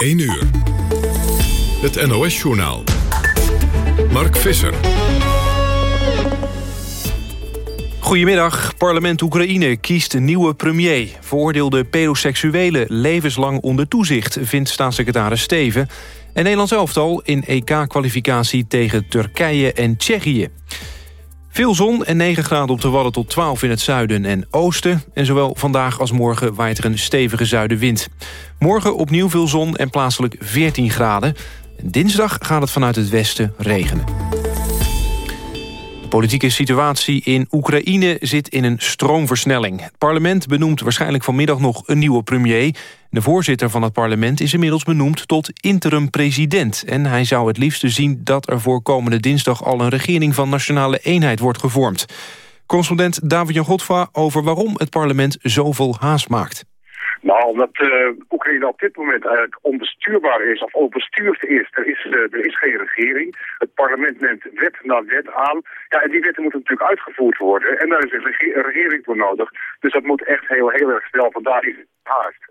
1 uur. Het NOS-journaal. Mark Visser. Goedemiddag. Parlement Oekraïne kiest nieuwe premier. Veroordeelde pedoseksuelen levenslang onder toezicht... vindt staatssecretaris Steven. En Nederlands elftal in EK-kwalificatie tegen Turkije en Tsjechië. Veel zon en 9 graden op de Wadden tot 12 in het zuiden en oosten. En zowel vandaag als morgen waait er een stevige zuidenwind. Morgen opnieuw veel zon en plaatselijk 14 graden. dinsdag gaat het vanuit het westen regenen politieke situatie in Oekraïne zit in een stroomversnelling. Het parlement benoemt waarschijnlijk vanmiddag nog een nieuwe premier. De voorzitter van het parlement is inmiddels benoemd tot interim-president. En hij zou het liefste zien dat er voor komende dinsdag... al een regering van nationale eenheid wordt gevormd. Correspondent David-Jan over waarom het parlement zoveel haast maakt. Nou, omdat uh, Oekraïne op dit moment eigenlijk onbestuurbaar is of onbestuurd is. Er is, uh, er is geen regering. Het parlement neemt wet na wet aan. Ja, en die wetten moeten natuurlijk uitgevoerd worden. En daar is een, regering voor nodig. Dus dat moet echt heel, heel erg snel. Vandaar is haast.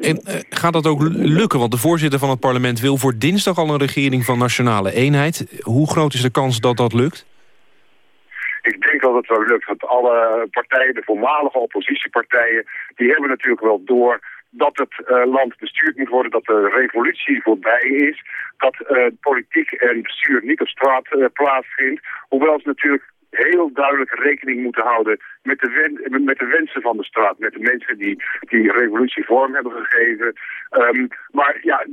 En uh, gaat dat ook lukken? Want de voorzitter van het parlement wil voor dinsdag al een regering van nationale eenheid. Hoe groot is de kans dat dat lukt? Ik denk dat het wel lukt, want alle partijen, de voormalige oppositiepartijen, die hebben natuurlijk wel door dat het uh, land bestuurd moet worden, dat de revolutie voorbij is, dat uh, politiek en bestuur niet op straat plaatsvindt. Hoewel ze natuurlijk heel duidelijk rekening moeten houden met de, met de wensen van de straat, met de mensen die die revolutie vorm hebben gegeven. Um, maar ja,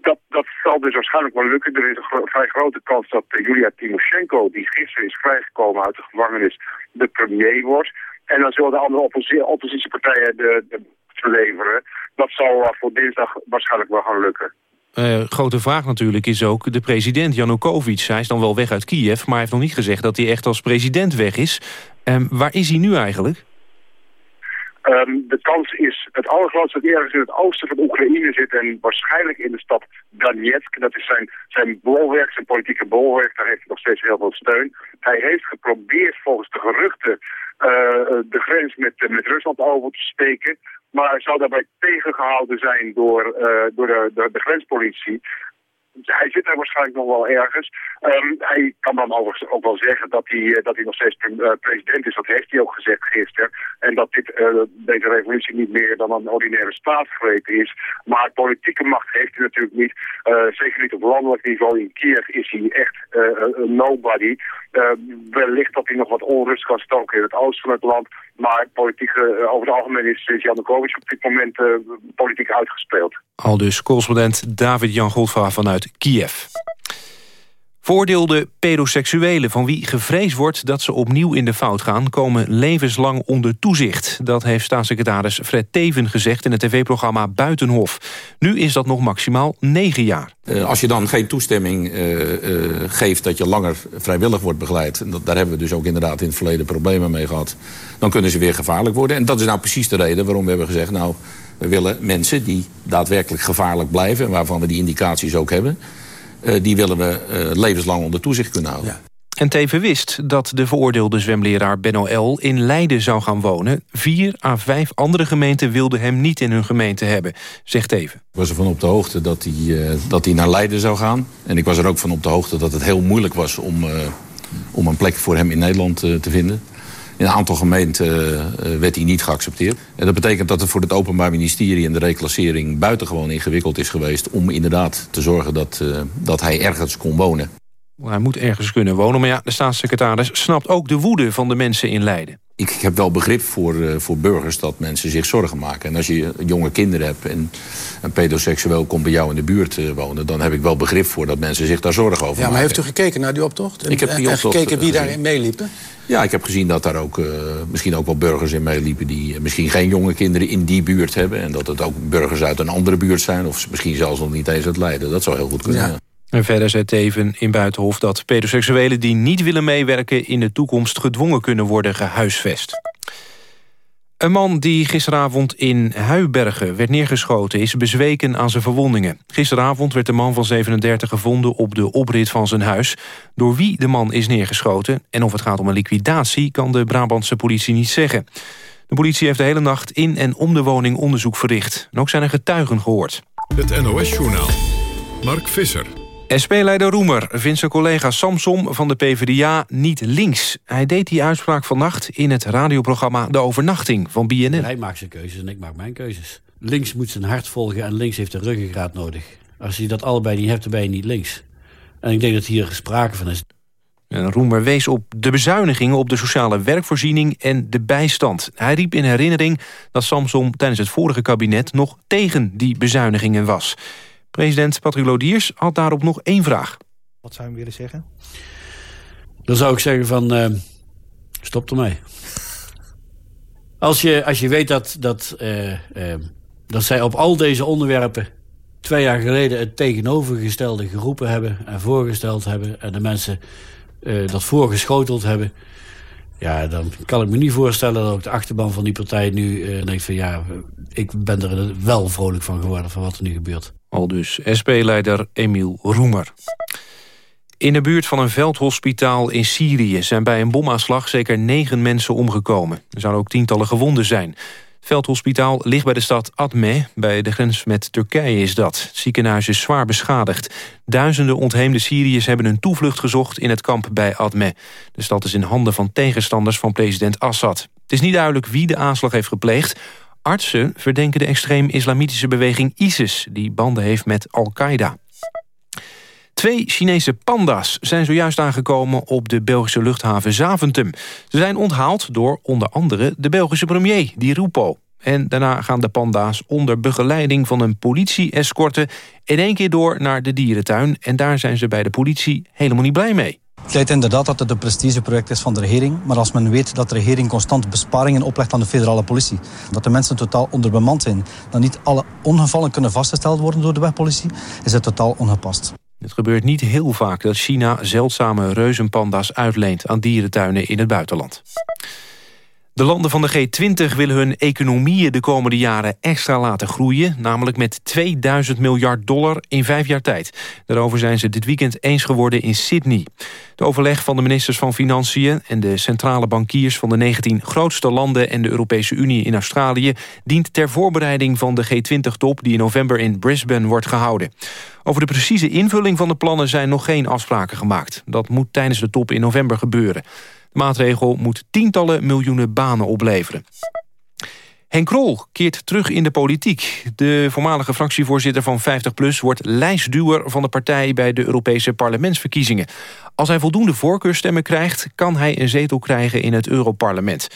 dat, dat zal dus waarschijnlijk wel lukken. Er is een vrij grote kans dat Julia Timoshenko, die gisteren is vrijgekomen uit de gevangenis, de premier wordt. En dan zullen de andere oppositiepartijen de, de verleveren. Dat zal voor dinsdag waarschijnlijk wel gaan lukken. Uh, grote vraag natuurlijk is ook de president Janukovic. Hij is dan wel weg uit Kiev, maar hij heeft nog niet gezegd dat hij echt als president weg is. Um, waar is hij nu eigenlijk? Um, de kans is het allergrootste dat ergens in het oosten van Oekraïne zit en waarschijnlijk in de stad Donetsk. Dat is zijn, zijn bolwerk, zijn politieke bolwerk. Daar heeft hij nog steeds heel veel steun. Hij heeft geprobeerd volgens de geruchten uh, de grens met, met Rusland over te steken. Maar hij zou daarbij tegengehouden zijn door, uh, door de, de grenspolitie hij zit er waarschijnlijk nog wel ergens. Um, hij kan dan ook wel zeggen dat hij, eh, dat hij nog steeds uh, president is. Dat heeft hij ook gezegd gisteren. En dat dit, uh, deze revolutie niet meer dan een ordinaire staatsgreep is. Maar politieke macht heeft hij natuurlijk niet. Zeker niet op landelijk niveau. In Kiev is hij echt nobody. wellicht dat hij nog wat onrust kan stoken in het oosten van het land. Maar politiek, over het algemeen is, is Janukovic op dit moment politiek uitgespeeld. Al dus correspondent David-Jan Goldva vanuit Kiev. Voordeelde pedoseksuelen van wie gevreesd wordt dat ze opnieuw in de fout gaan... komen levenslang onder toezicht. Dat heeft staatssecretaris Fred Teven gezegd in het tv-programma Buitenhof. Nu is dat nog maximaal negen jaar. Uh, als je dan geen toestemming uh, uh, geeft dat je langer vrijwillig wordt begeleid... en dat, daar hebben we dus ook inderdaad in het verleden problemen mee gehad... dan kunnen ze weer gevaarlijk worden. En dat is nou precies de reden waarom we hebben gezegd... nou we willen mensen die daadwerkelijk gevaarlijk blijven... en waarvan we die indicaties ook hebben... Uh, die willen we uh, levenslang onder toezicht kunnen houden. Ja. En Teven wist dat de veroordeelde zwemleraar Benno L. in Leiden zou gaan wonen. Vier à vijf andere gemeenten wilden hem niet in hun gemeente hebben, zegt Teven. Ik was ervan op de hoogte dat hij, uh, dat hij naar Leiden zou gaan. En ik was er ook van op de hoogte dat het heel moeilijk was om, om een plek voor hem in Nederland te vinden. In een aantal gemeenten uh, werd hij niet geaccepteerd. En dat betekent dat het voor het Openbaar Ministerie en de reclassering buitengewoon ingewikkeld is geweest... om inderdaad te zorgen dat, uh, dat hij ergens kon wonen. Hij moet ergens kunnen wonen, maar ja, de staatssecretaris snapt ook de woede van de mensen in Leiden. Ik heb wel begrip voor, uh, voor burgers dat mensen zich zorgen maken. En als je jonge kinderen hebt en een pedoseksueel komt bij jou in de buurt uh, wonen... dan heb ik wel begrip voor dat mensen zich daar zorgen over maken. Ja, maar heeft u gekeken naar die optocht? En, ik heb die optocht en gekeken wie daarin meeliepen? Ja, ik heb gezien dat daar ook uh, misschien ook wel burgers in meeliepen... die misschien geen jonge kinderen in die buurt hebben. En dat het ook burgers uit een andere buurt zijn. Of misschien zelfs nog niet eens uit Leiden. Dat zou heel goed kunnen. Ja. En verder zei Teven in Buitenhof dat pedoseksuelen die niet willen meewerken... in de toekomst gedwongen kunnen worden gehuisvest. Een man die gisteravond in Huibergen werd neergeschoten... is bezweken aan zijn verwondingen. Gisteravond werd de man van 37 gevonden op de oprit van zijn huis. Door wie de man is neergeschoten en of het gaat om een liquidatie... kan de Brabantse politie niet zeggen. De politie heeft de hele nacht in en om de woning onderzoek verricht. En ook zijn er getuigen gehoord. Het NOS-journaal. Mark Visser. SP-leider Roemer vindt zijn collega Samsom van de PvdA niet links. Hij deed die uitspraak vannacht in het radioprogramma De Overnachting van BNN. Hij maakt zijn keuzes en ik maak mijn keuzes. Links moet zijn hart volgen en links heeft een ruggengraat nodig. Als je dat allebei niet hebt, dan ben je niet links. En ik denk dat hier sprake van is. En Roemer wees op de bezuinigingen op de sociale werkvoorziening en de bijstand. Hij riep in herinnering dat Samsom tijdens het vorige kabinet nog tegen die bezuinigingen was. President Patrick Lodiers had daarop nog één vraag. Wat zou je willen zeggen? Dan zou ik zeggen van, uh, stop ermee. Als je, als je weet dat, dat, uh, uh, dat zij op al deze onderwerpen twee jaar geleden het tegenovergestelde geroepen hebben en voorgesteld hebben... en de mensen uh, dat voorgeschoteld hebben... ja, dan kan ik me niet voorstellen dat ook de achterban van die partij nu uh, denkt van... ja, ik ben er wel vrolijk van geworden van wat er nu gebeurt. Al dus SP-leider Emiel Roemer. In de buurt van een veldhospitaal in Syrië zijn bij een bomaanslag zeker negen mensen omgekomen. Er zouden ook tientallen gewonden zijn. Het veldhospitaal ligt bij de stad Adme, bij de grens met Turkije is dat. Het ziekenhuis is zwaar beschadigd. Duizenden ontheemde Syriërs hebben een toevlucht gezocht in het kamp bij Adme. De stad is in handen van tegenstanders van president Assad. Het is niet duidelijk wie de aanslag heeft gepleegd. Artsen verdenken de extreem-islamitische beweging ISIS... die banden heeft met Al-Qaeda. Twee Chinese panda's zijn zojuist aangekomen op de Belgische luchthaven Zaventem. Ze zijn onthaald door onder andere de Belgische premier, Di Rupo. En daarna gaan de panda's onder begeleiding van een politie-escorte... in één keer door naar de dierentuin. En daar zijn ze bij de politie helemaal niet blij mee. Het lijkt inderdaad dat het een prestigeproject is van de regering. Maar als men weet dat de regering constant besparingen oplegt aan de federale politie... dat de mensen totaal onderbemand zijn... dat niet alle ongevallen kunnen vastgesteld worden door de wegpolitie... is het totaal ongepast. Het gebeurt niet heel vaak dat China zeldzame reuzenpanda's uitleent... aan dierentuinen in het buitenland. De landen van de G20 willen hun economieën de komende jaren extra laten groeien, namelijk met 2000 miljard dollar in vijf jaar tijd. Daarover zijn ze dit weekend eens geworden in Sydney. De overleg van de ministers van Financiën en de centrale bankiers van de 19 grootste landen en de Europese Unie in Australië dient ter voorbereiding van de G20-top die in november in Brisbane wordt gehouden. Over de precieze invulling van de plannen zijn nog geen afspraken gemaakt. Dat moet tijdens de top in november gebeuren maatregel moet tientallen miljoenen banen opleveren. Henk Krol keert terug in de politiek. De voormalige fractievoorzitter van 50PLUS wordt lijstduwer van de partij bij de Europese parlementsverkiezingen. Als hij voldoende voorkeurstemmen krijgt, kan hij een zetel krijgen in het Europarlement.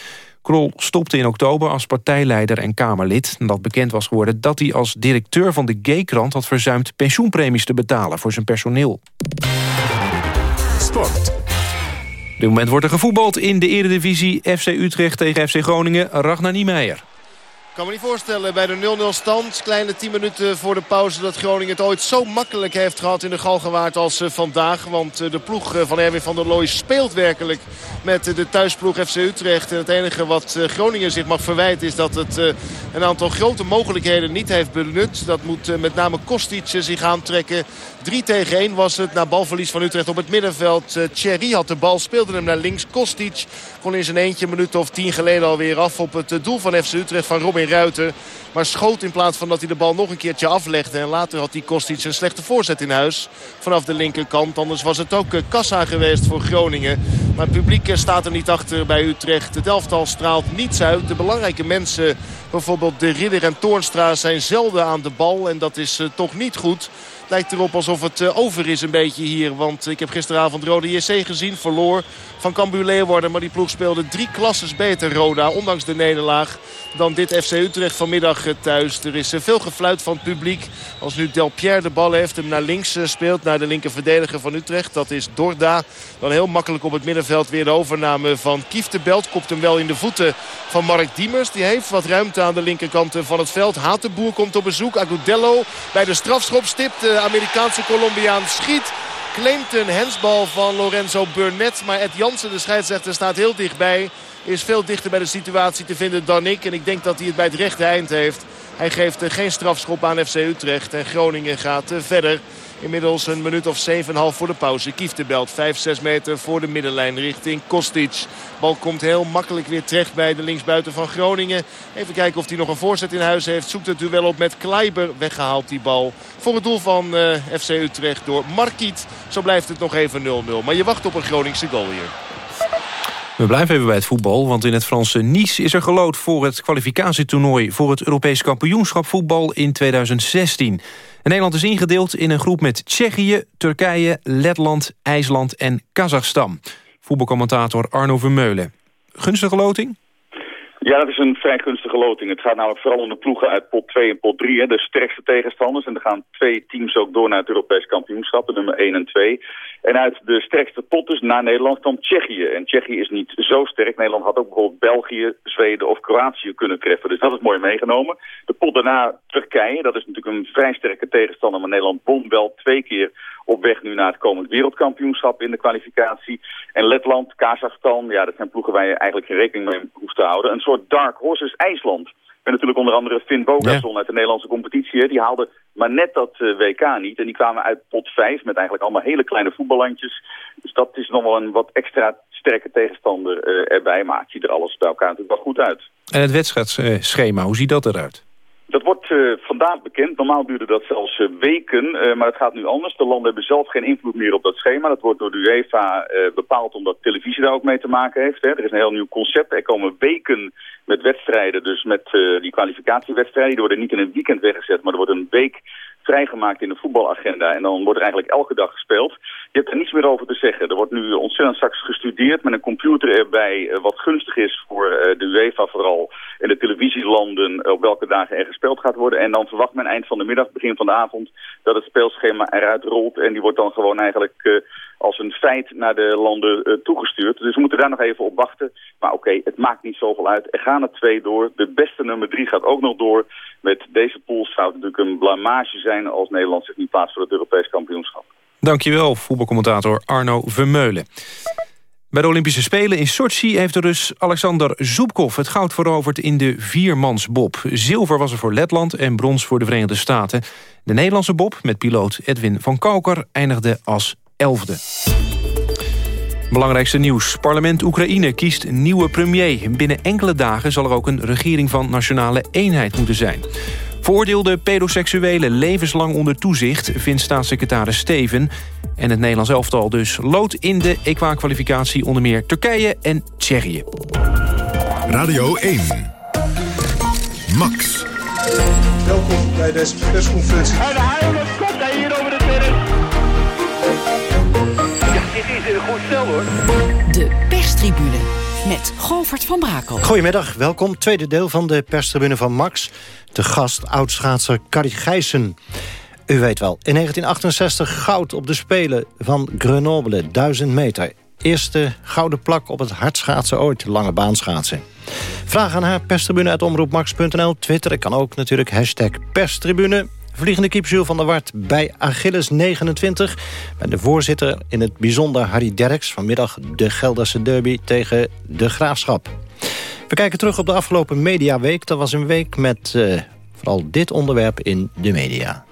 Krol stopte in oktober als partijleider en Kamerlid... nadat bekend was geworden dat hij als directeur van de G-krant... had verzuimd pensioenpremies te betalen voor zijn personeel. Sport dit moment wordt er gevoetbald in de eredivisie FC Utrecht tegen FC Groningen. Ragnar Niemeyer. Ik kan me niet voorstellen bij de 0-0 stand. Kleine 10 minuten voor de pauze dat Groningen het ooit zo makkelijk heeft gehad in de Galgenwaard als eh, vandaag. Want eh, de ploeg eh, van Erwin van der Looy speelt werkelijk met de thuisploeg FC Utrecht. En het enige wat Groningen zich mag verwijten is dat het een aantal grote mogelijkheden niet heeft benut. Dat moet met name Kostic zich aantrekken. 3 tegen 1 was het na balverlies van Utrecht op het middenveld. Thierry had de bal, speelde hem naar links. Kostic kon in zijn eentje een minuut of tien geleden alweer af op het doel van FC Utrecht van Robin Ruiter. Maar schoot in plaats van dat hij de bal nog een keertje aflegde. En later had die Kostic een slechte voorzet in huis. Vanaf de linkerkant. Anders was het ook kassa geweest voor Groningen. Maar het publiek staat er niet achter bij Utrecht. Het elftal straalt niets uit. De belangrijke mensen, bijvoorbeeld de Ridder en Toornstra, zijn zelden aan de bal. En dat is toch niet goed lijkt erop alsof het eh, over is een beetje hier. Want ik heb gisteravond Rode JC gezien. Verloor van Cambuur Leeuwarden. Maar die ploeg speelde drie klasses beter Roda. Ondanks de nederlaag dan dit FC Utrecht vanmiddag eh, thuis. Er is eh, veel gefluit van het publiek. Als nu Del Pierre de bal heeft. Hem naar links speelt. Naar de linker verdediger van Utrecht. Dat is Dorda. Dan heel makkelijk op het middenveld weer de overname van Belt Kopt hem wel in de voeten van Mark Diemers. Die heeft wat ruimte aan de linkerkant van het veld. Hatenboer komt op bezoek. Agudello bij de strafschop stipt. Amerikaanse Colombiaan schiet. Claimt een hensbal van Lorenzo Burnett. Maar Ed Jansen, de scheidsrechter, staat heel dichtbij. Is veel dichter bij de situatie te vinden dan ik. En ik denk dat hij het bij het rechte eind heeft. Hij geeft geen strafschop aan FC Utrecht. En Groningen gaat verder. Inmiddels een minuut of 7,5 voor de pauze. Kieftenbelt 5, 6 meter voor de middenlijn richting Kostic. Bal komt heel makkelijk weer terecht bij de linksbuiten van Groningen. Even kijken of hij nog een voorzet in huis heeft. Zoekt het duel op met Kleiber. Weggehaald die bal voor het doel van eh, FC Utrecht door Markiet. Zo blijft het nog even 0-0. Maar je wacht op een Groningse goal hier. We blijven even bij het voetbal, want in het Franse Nice is er gelood voor het kwalificatietoernooi voor het Europees kampioenschap voetbal in 2016. Nederland is ingedeeld in een groep met Tsjechië, Turkije, Letland, IJsland en Kazachstan. Voetbalcommentator Arno Vermeulen. Gunstige loting? Ja, dat is een vrij gunstige loting. Het gaat namelijk vooral om de ploegen uit pot 2 en pot 3. Hè, de sterkste tegenstanders. En er gaan twee teams ook door naar het Europees kampioenschap, nummer 1 en 2. En uit de sterkste pot dus na Nederland kwam Tsjechië. En Tsjechië is niet zo sterk. Nederland had ook bijvoorbeeld België, Zweden of Kroatië kunnen treffen. Dus dat is mooi meegenomen. De pot daarna Turkije. Dat is natuurlijk een vrij sterke tegenstander. Maar Nederland won wel twee keer op weg nu naar het komend wereldkampioenschap in de kwalificatie. En Letland, Kazachstan, ja, dat zijn ploegen waar je eigenlijk geen rekening mee hoeft te houden. Een soort dark horse is IJsland. En natuurlijk onder andere Finn Bogason uit de Nederlandse competitie. Die haalde maar net dat eh, WK niet. En die kwamen uit pot 5 met eigenlijk allemaal hele kleine voetballandjes. Dus dat is nog wel een wat extra sterke tegenstander uh, erbij. Maar het ziet er alles bij elkaar natuurlijk wel goed uit. En het wedstrijdschema, hoe ziet dat eruit? Dat wordt uh, vandaag bekend. Normaal duurde dat zelfs uh, weken, uh, maar het gaat nu anders. De landen hebben zelf geen invloed meer op dat schema. Dat wordt door de UEFA bepaald omdat televisie daar ook mee te maken heeft. Hè. Er is een heel nieuw concept. Er komen weken met wedstrijden, dus met die kwalificatiewedstrijden. Die worden niet in een weekend weggezet, maar er wordt een week vrijgemaakt in de voetbalagenda. En dan wordt er eigenlijk elke dag gespeeld. Je hebt er niets meer over te zeggen. Er wordt nu ontzettend straks gestudeerd met een computer erbij... wat gunstig is voor de UEFA vooral in de televisielanden... op welke dagen er gespeeld gaat worden. En dan verwacht men eind van de middag, begin van de avond... dat het speelschema eruit rolt. En die wordt dan gewoon eigenlijk als een feit naar de landen toegestuurd. Dus we moeten daar nog even op wachten. Maar oké, het maakt niet zoveel uit. Er gaan er twee door. De beste nummer drie gaat ook nog door. Met deze pools zou het natuurlijk een blamage zijn... als Nederland zich niet plaatst voor het Europees kampioenschap. Dankjewel, voetbalcommentator Arno Vermeulen. Bij de Olympische Spelen in Sochi heeft de Rus Alexander Zubkov het goud veroverd in de viermansbob. Zilver was er voor Letland en brons voor de Verenigde Staten. De Nederlandse bob met piloot Edwin van Kauker eindigde als elfde. Belangrijkste nieuws. Parlement Oekraïne kiest nieuwe premier. Binnen enkele dagen zal er ook een regering van nationale eenheid moeten zijn. Veroordeelde pedoseksuelen levenslang onder toezicht... vindt staatssecretaris Steven. En het Nederlands elftal dus lood in de EQA-kwalificatie... onder meer Turkije en Tsjechië. Radio 1. Max. Welkom bij deze persconferentie. En de komt hij hier over de terrein. Ja, dit is een goed stel hoor. De perstribune met Govert van Brakel. Goedemiddag, welkom. Tweede deel van de perstribune van Max. De gast, oudschaatser Carrie Gijssen. U weet wel, in 1968 goud op de Spelen van Grenoble, 1000 meter. Eerste gouden plak op het hardschaatsen ooit, lange baanschaatsen. Vraag aan haar perstribune.omroepmax.nl. Twitter kan ook natuurlijk, hashtag perstribune. Vliegende kiepzuur van der Wart bij Achilles 29. Bij de voorzitter in het bijzonder Harry Derks. Vanmiddag de Gelderse derby tegen de Graafschap. We kijken terug op de afgelopen mediaweek. Dat was een week met uh, vooral dit onderwerp in de media.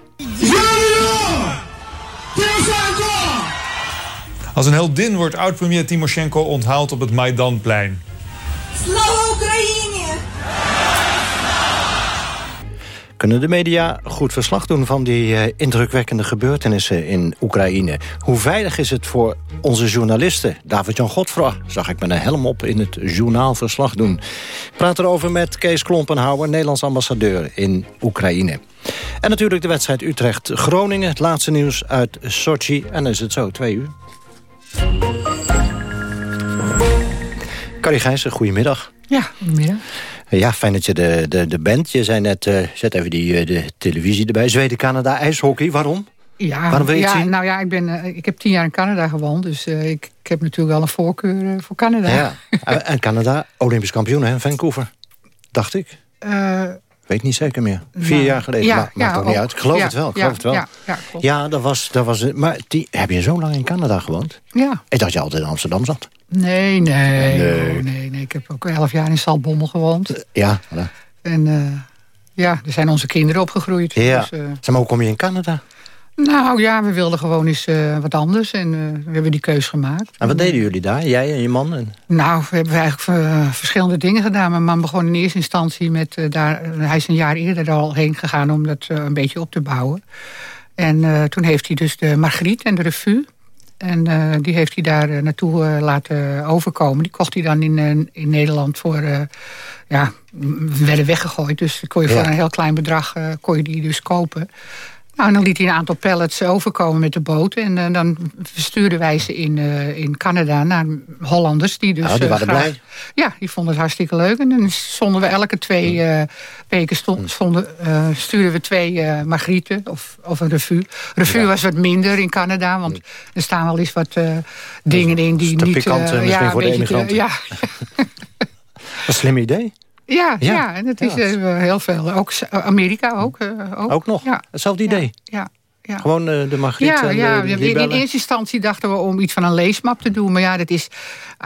Als een heldin wordt oud-premier Timoshenko onthaald op het Maidanplein. Kunnen de media goed verslag doen van die uh, indrukwekkende gebeurtenissen in Oekraïne. Hoe veilig is het voor onze journalisten? David-Jan Godfra zag ik met een helm op in het journaal verslag doen. Praat erover met Kees Klompenhouwer, Nederlands ambassadeur in Oekraïne. En natuurlijk de wedstrijd Utrecht-Groningen. Het laatste nieuws uit Sochi. En dan is het zo, twee uur. Carrie Gijssen, goedemiddag. Ja, goedemiddag. Ja, fijn dat je de, de, de bent. Je zei net, uh, zet even die, uh, de televisie erbij. Zweden-Canada ijshockey, waarom? Ja, waarom wil je ja, het zien? Nou ja, ik, ben, uh, ik heb tien jaar in Canada gewoond. Dus ik, ik, heb natuurlijk wel een voorkeur voor Canada. Ja. en Canada, Olympisch kampioen hè, Vancouver. Dacht ik. Weet niet zeker meer. Vier nou, jaar geleden. Ja, Ma maakt ja, toch niet uit. Ik geloof ja, het wel. Geloof het wel. Ja, ja, ja, dat was, dat was... Maar die, heb je zo lang in Canada gewoond? Ja. Ik dacht je altijd in Amsterdam zat. Nee, nee. Nee, oh, nee, nee. Ik heb ook elf jaar in Saltbommel gewoond. Uh, ja, voilà. En uh, Ja, er zijn onze kinderen opgegroeid. Ja. Dus, eh, Zeg maar, hoe kom je in Canada? nou ja, we wilden gewoon eens eh, wat anders. En eh, we hebben die keus gemaakt. En wat deden jullie daar? Jij en je man? En... Nou, we hebben eigenlijk eh, verschillende dingen gedaan. Mijn man begon in eerste instantie met eh, daar... hij is een jaar eerder al heen gegaan om dat eh, een beetje op te bouwen. En eh, toen heeft hij dus de Margriet en de Revue... En eh, die heeft hij daar eh, naartoe eh, laten overkomen. Die kocht hij dan in, in Nederland voor... ja, werden weggegooid. Dus kon je Ja. voor een heel klein bedrag kon je die dus kopen. Nou, en dan liet hij een aantal pallets overkomen met de boot. En eh, dan verstuurden wij ze in, eh, in Canada naar Hollanders. Die dus, Ja, die eh, waren graag- blij. Ja, die vonden het hartstikke leuk. En dan stonden we elke twee weken stond, stonden, stuurden we twee Margrieten of, of een revue. Revue was wat minder in Canada. Want er staan wel eens wat dingen in die te niet... pikant, ja, voor de emigranten. ja, Een slim idee. Ja, Ja. ja, en dat is eh, heel veel. Ook Amerika ook. eh, ook. Ook nog? Ja. Hetzelfde idee? Ja, ja. Gewoon eh, de Margriet Ja, en ja de, in, eerste instantie dachten we om iets van een leesmap te doen. Maar ja, dat is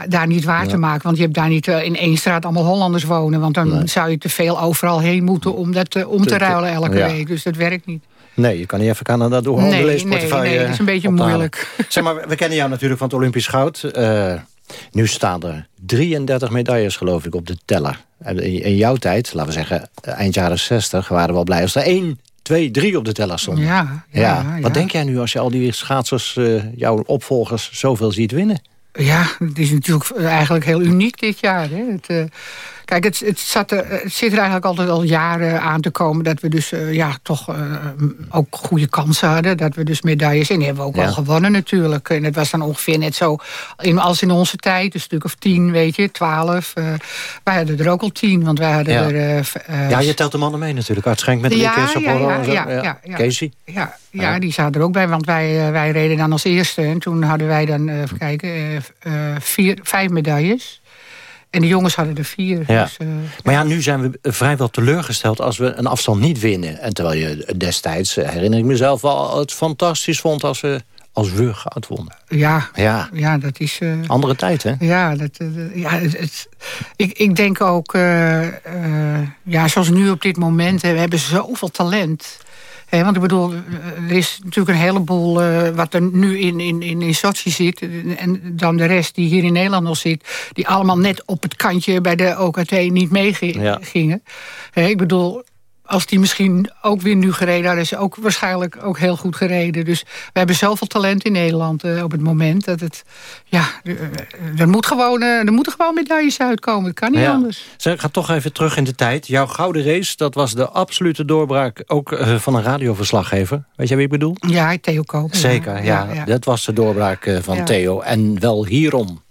daar niet waar te maken. Want je hebt daar niet in één straat allemaal Hollanders wonen. Want dan zou je te veel overal heen moeten om dat om te, ruilen elke ja. week. Dus dat werkt niet. Nee, je kan niet even Canada door Nee, leesportefeuille nee, nee, dat is een beetje moeilijk. Zeg maar, we kennen jou natuurlijk van het Olympisch goud. Nu staan er 33 medailles, geloof ik, op de teller. En in, jouw tijd, laten we zeggen, eind jaren 60... waren we wel blij als er 1, 2, 3 op de teller stonden. Ja, ja, Ja. ja. Wat denk jij nu als je al die schaatsers, eh, jouw opvolgers, zoveel ziet winnen? Ja, het is natuurlijk eigenlijk heel uniek dit jaar. Hè. Het, eh, kijk, het, het, zat er, het zit er eigenlijk altijd al jaren aan te komen... dat we dus eh, ja, toch eh, ook goede kansen hadden. Dat we dus medailles... en die hebben we ook Ja. wel gewonnen natuurlijk. En het was dan ongeveer net zo in, als in onze tijd. Een stuk of tien, weet je, twaalf. Eh, wij hadden er ook al tien, want wij hadden Ja. er... eh, eh, ja, je telt de mannen mee natuurlijk. Art Schenk met Ja, Rieke, ja, Sapporo ja, en zo. ja, ja, ja. Casey. Ja, ja, die zaten er ook bij, want wij, eh, wij reden dan als eerste. En toen hadden wij dan, eh, even kijken, eh, eh, vier, vijf medailles. En de jongens hadden er vier. Ja. Dus, eh, Maar ja, nu zijn we vrijwel teleurgesteld als we een afstand niet winnen. En terwijl je destijds, eh, herinner ik mezelf wel, het fantastisch vond als we, als we goud wonnen. ja, Ja, ja, dat is... eh, andere tijd hè? Ja, dat, eh, ja het, het- ik, ik denk ook, eh, eh, ja, zoals nu op dit moment, we hebben zoveel talent. Want ik bedoel, eh, er is natuurlijk een heleboel eh, wat er nu in, in, in, in Sochi zit. En dan de rest die hier in Nederland nog zit. Die allemaal net op het kantje bij de OKT niet Ja. meegingen. ik bedoel, als die misschien ook weer nu gereden hadden... is ook waarschijnlijk ook heel goed gereden. Dus we hebben zoveel talent in Nederland eh, op het moment... dat het, ja, er, er, moet gewoon, eh, er moeten gewoon medailles uitkomen. Het kan niet Ja. anders. Zeg, ga toch even terug in de tijd. Jouw gouden race, dat was de absolute doorbraak ook eh, van een radioverslaggever. Weet je wie ik bedoel? Ja, Theo Koop. Zeker, ja. Dat was de doorbraak eh, van. Theo. En wel hierom.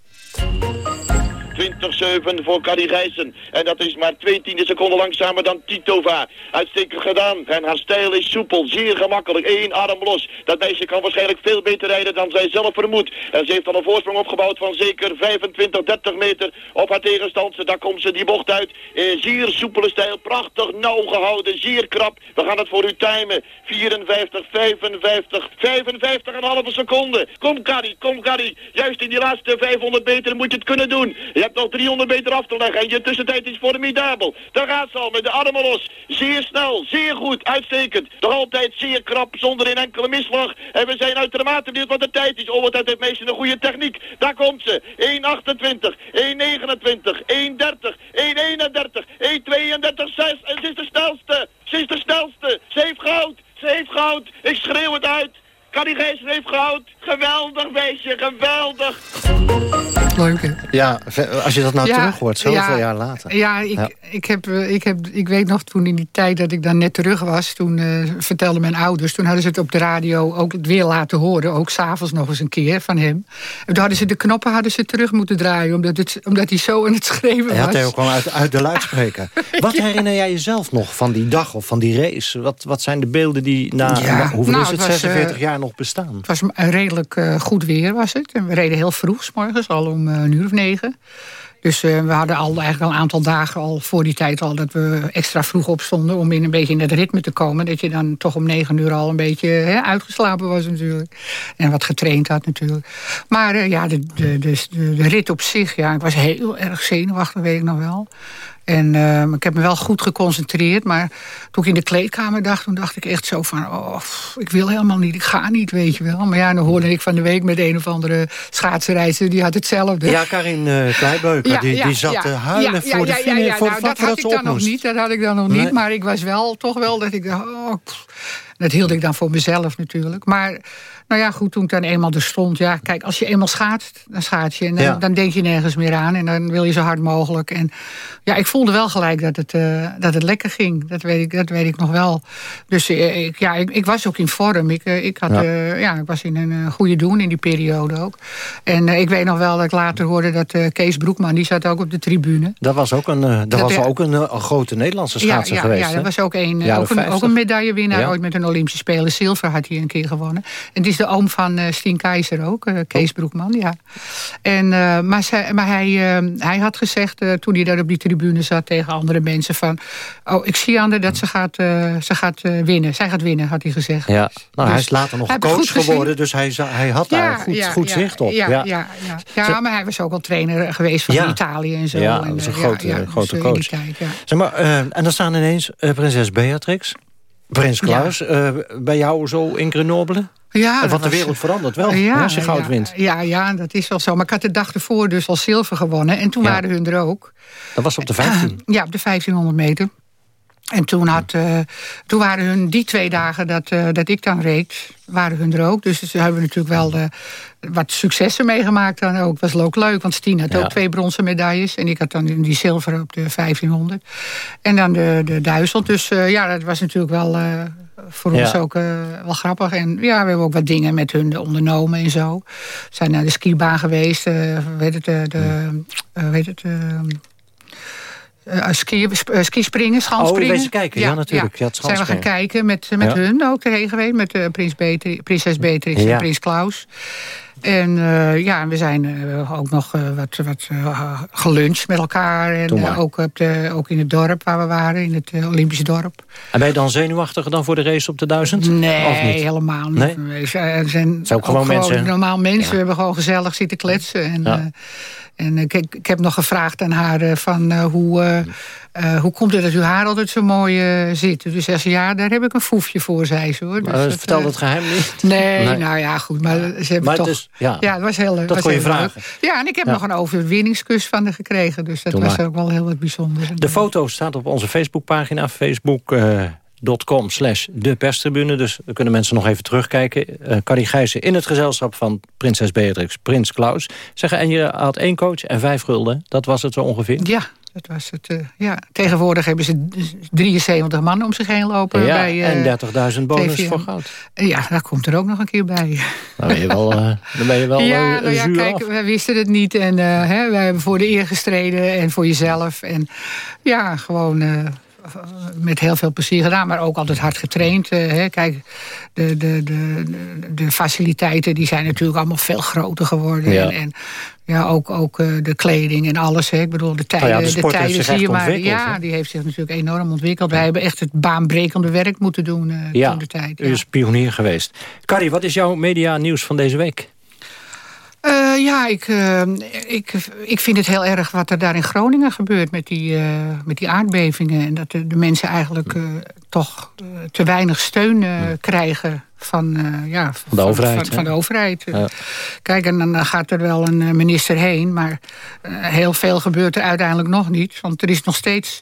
20-7 voor Carrie Gijssen. En dat is maar twee tiende seconden langzamer dan Titova. Uitstekend gedaan. En haar stijl is soepel, zeer gemakkelijk. Eén arm los. Dat meisje kan waarschijnlijk veel beter rijden dan zij zelf vermoedt. En ze heeft al een voorsprong opgebouwd van zeker 25, 30 meter op haar tegenstand. Daar komt ze die bocht uit. Eh, zeer soepele stijl, prachtig nauw gehouden, zeer krap. We gaan het voor u timen. 54, 55, 55 en een halve seconde. Kom Carrie, kom Carrie. Juist in die laatste 500 meter moet je het kunnen doen. Je hebt nog 300 meter af te leggen en je tussentijd is formidabel. Daar gaat ze al met de armen los. Zeer snel, zeer goed, uitstekend. Nog altijd zeer krap, zonder een enkele misslag. En we zijn uitermate benieuwd wat de tijd is. Oh, wat heeft meisje een goede techniek. Daar komt ze. 1.28, 1.29, 1.30, 1.31, 1.32, 6. En ze is de snelste. Ze is de snelste. Ze heeft goud. Ze heeft goud. Ik schreeuw het uit. Carrie Gijssen heeft goud. Geweldig meisje, geweldig. Leuk, hè? Ja, als je dat nou Ja, terug hoort, zoveel ja, jaar later. Ja, ik, Ik, heb, eh, ik, heb, ik weet nog toen in die tijd dat ik dan net terug was... toen eh, vertelden mijn ouders, toen hadden ze het op de radio ook weer laten horen. Ook s'avonds nog eens een keer van hem. En toen hadden ze de knoppen hadden ze terug moeten draaien... omdat, het, omdat hij zo aan het schreeuwen Hij was. had hij ook gewoon uit, uit de luidspreker. Wat herinner jij jezelf nog van die dag of van die race? Wat, wat zijn de beelden die na, hoeveel nou, is het, het was, 46 eh, jaar nog bestaan? Het was redelijk eh, goed weer was het. En we reden heel vroeg, morgens al om eh, een uur of negen. Dus eh, we hadden al eigenlijk al een aantal dagen al voor die tijd al... dat we extra vroeg opstonden om in een beetje in het ritme te komen. Dat je dan toch om negen uur al een beetje hè, uitgeslapen was natuurlijk. En wat getraind had natuurlijk. Maar ja, de, de, de, de, de rit op zich, ja, ik was heel erg zenuwachtig, weet ik nog wel. En uh, ik heb me wel goed geconcentreerd. Maar toen ik in de kleedkamer dacht, toen dacht ik echt zo van... oh, ik wil helemaal niet, ik ga niet, weet je wel. Maar ja, dan hoorde ik van de week met een of andere schaatsenreizer... die had hetzelfde. Ja, Karin uh, Kleibeuker, ja, die, die zat te huilen voor de finish. Ja, voor nou, dat had ik dan nog niet, dat had ik dan nog niet. Maar ik was wel, toch wel, dat ik dacht... Oh, dat hield ik dan voor mezelf natuurlijk. Maar nou ja, goed, toen ik dan eenmaal er stond. Ja, kijk, als je eenmaal schaatst, dan schaats je. En dan, dan, denk je nergens meer aan. En dan wil je zo hard mogelijk. En ja, ik voelde wel gelijk dat het, uh, dat het lekker ging. Dat weet ik, dat weet ik nog wel. Dus uh, ik, ja, ik, ik, was ook in vorm. Ik, uh, ik, had, ja. ja. ik was in een goede doen in die periode ook. En ik weet nog wel dat ik later hoorde dat Kees Broekman... die zat ook op de tribune. Dat was ook een, dat, dat was ook een, een, grote Nederlandse schaatser ja, geweest. Ja, dat was ook een, ook een, ook een medaillewinnaar. Ooit met een Olympische Spelen. Zilver had hij een keer gewonnen. En het is de oom van uh, Stien Keizer ook, uh, Kees oh. Broekman. Ja. En, uh, maar zij, maar hij, hij had gezegd, toen hij daar op die tribune zat tegen andere mensen... van, oh, ik zie aan haar dat ze gaat, ze gaat winnen. Zij gaat winnen, had hij gezegd. Ja. Nou, dus, hij is later nog coach geworden, dus hij, hij had daar goed, ja, goed ja, zicht op. Ja, ja. Ja, ja. maar hij was ook al trainer geweest van Italië en zo. Ja, dat was een grote, grote dus, coach. Tijd, zeg maar, en dan staan ineens prinses Beatrix... Prins Klaus, ja. uh, bij jou zo in Grenoble? Ja, en wat de wereld verandert wel, ja, als je goud ja, wint. Ja, ja, dat is wel zo. Maar ik had de dag ervoor dus al zilver gewonnen. En toen waren hun er ook. Dat was op de 15? Ja, op de 1500 meter. En toen, had, uh, toen waren hun die twee dagen dat, uh, dat ik dan reed, waren hun er ook. Dus ze hebben natuurlijk wel de, wat successen meegemaakt dan ook. was ook leuk, want Stien had ja. ook twee bronzen medailles. En ik had dan die zilver op de 1500. En dan de, de 1000. Dus uh, ja, dat was natuurlijk wel voor ons ook wel grappig. En ja, we hebben ook wat dingen met hun ondernomen en zo. We zijn naar de skibaan geweest. weet het, de, de weet het uh, ski, uh, skispringen, schanspringen. Oh, kijken, ja, ja natuurlijk. Ja. zijn we gaan kijken met, met ja. hun ook erheen geweest. Met uh, prins Beatrix, prinses Beatrix en prins Klaus. En uh, ja, we zijn uh, ook nog uh, wat, wat geluncht met elkaar. En ook, op de, ook in het dorp waar we waren, in het Olympische dorp. En ben je dan zenuwachtiger dan voor de race op de duizend? Nee, of niet? helemaal niet. Nee? We zijn, zijn ook, ook gewoon mensen. normaal mensen. We hebben gewoon gezellig zitten kletsen. En, en ik, ik, heb nog gevraagd aan haar van hoe, uh, hoe komt het dat uw haar altijd zo mooi uh, zit. Dus ze, ja, daar heb ik een foefje voor, zei ze. Hoor. Dus vertel dat geheim niet? Nee, nee, nou ja, goed. Maar ze hebben maar toch... Dus, ja. ja, het was heel leuk. Dat je vragen. Leuk. Ja, en ik heb ja. nog een overwinningskus van haar gekregen. Dus dat Doe was maar. ook wel heel wat bijzonders. De foto staat op onze Facebookpagina. Facebook... Uh, com slash de perstribune. Dus dan kunnen mensen nog even terugkijken. Uh, Carrie Gijssen in het gezelschap van prinses Beatrix, prins Klaus. Zeggen, en je had één coach en vijf gulden. Dat was het zo ongeveer? Ja, dat was het. Uh, ja. Tegenwoordig hebben ze 73 man om zich heen lopen. Ja, bij, uh, en 30.000 bonus TVM. voor goud. Ja, daar komt er ook nog een keer bij. Dan ben je wel, dan ben je wel ja, nou ja, kijk, af. we wisten het niet. En hè, we hebben voor de eer gestreden en voor jezelf. En ja, gewoon met heel veel plezier gedaan, maar ook altijd hard getraind. Uh, hè. Kijk, de, de, de, de, faciliteiten die zijn natuurlijk allemaal veel groter geworden. Ja. En, en ja, ook, ook uh, de kleding en alles. Hè. Ik bedoel, de tijden, nou ja, de de tijden zie je maar. Ja, hè? die heeft zich natuurlijk enorm ontwikkeld. Wij hebben echt het baanbrekende werk moeten doen uh, ja, toen de tijd. U is pionier geweest. Carrie, wat is jouw media nieuws van deze week? Uh, ja, ik, uh, ik, ik vind het heel erg wat er daar in Groningen gebeurt met die, uh, met die aardbevingen. En dat de, de mensen eigenlijk toch te weinig steun krijgen van, ja, van de overheid. Van, van de overheid. Ja. Kijk, en dan gaat er wel een minister heen, maar heel veel gebeurt er uiteindelijk nog niet. Want er is nog steeds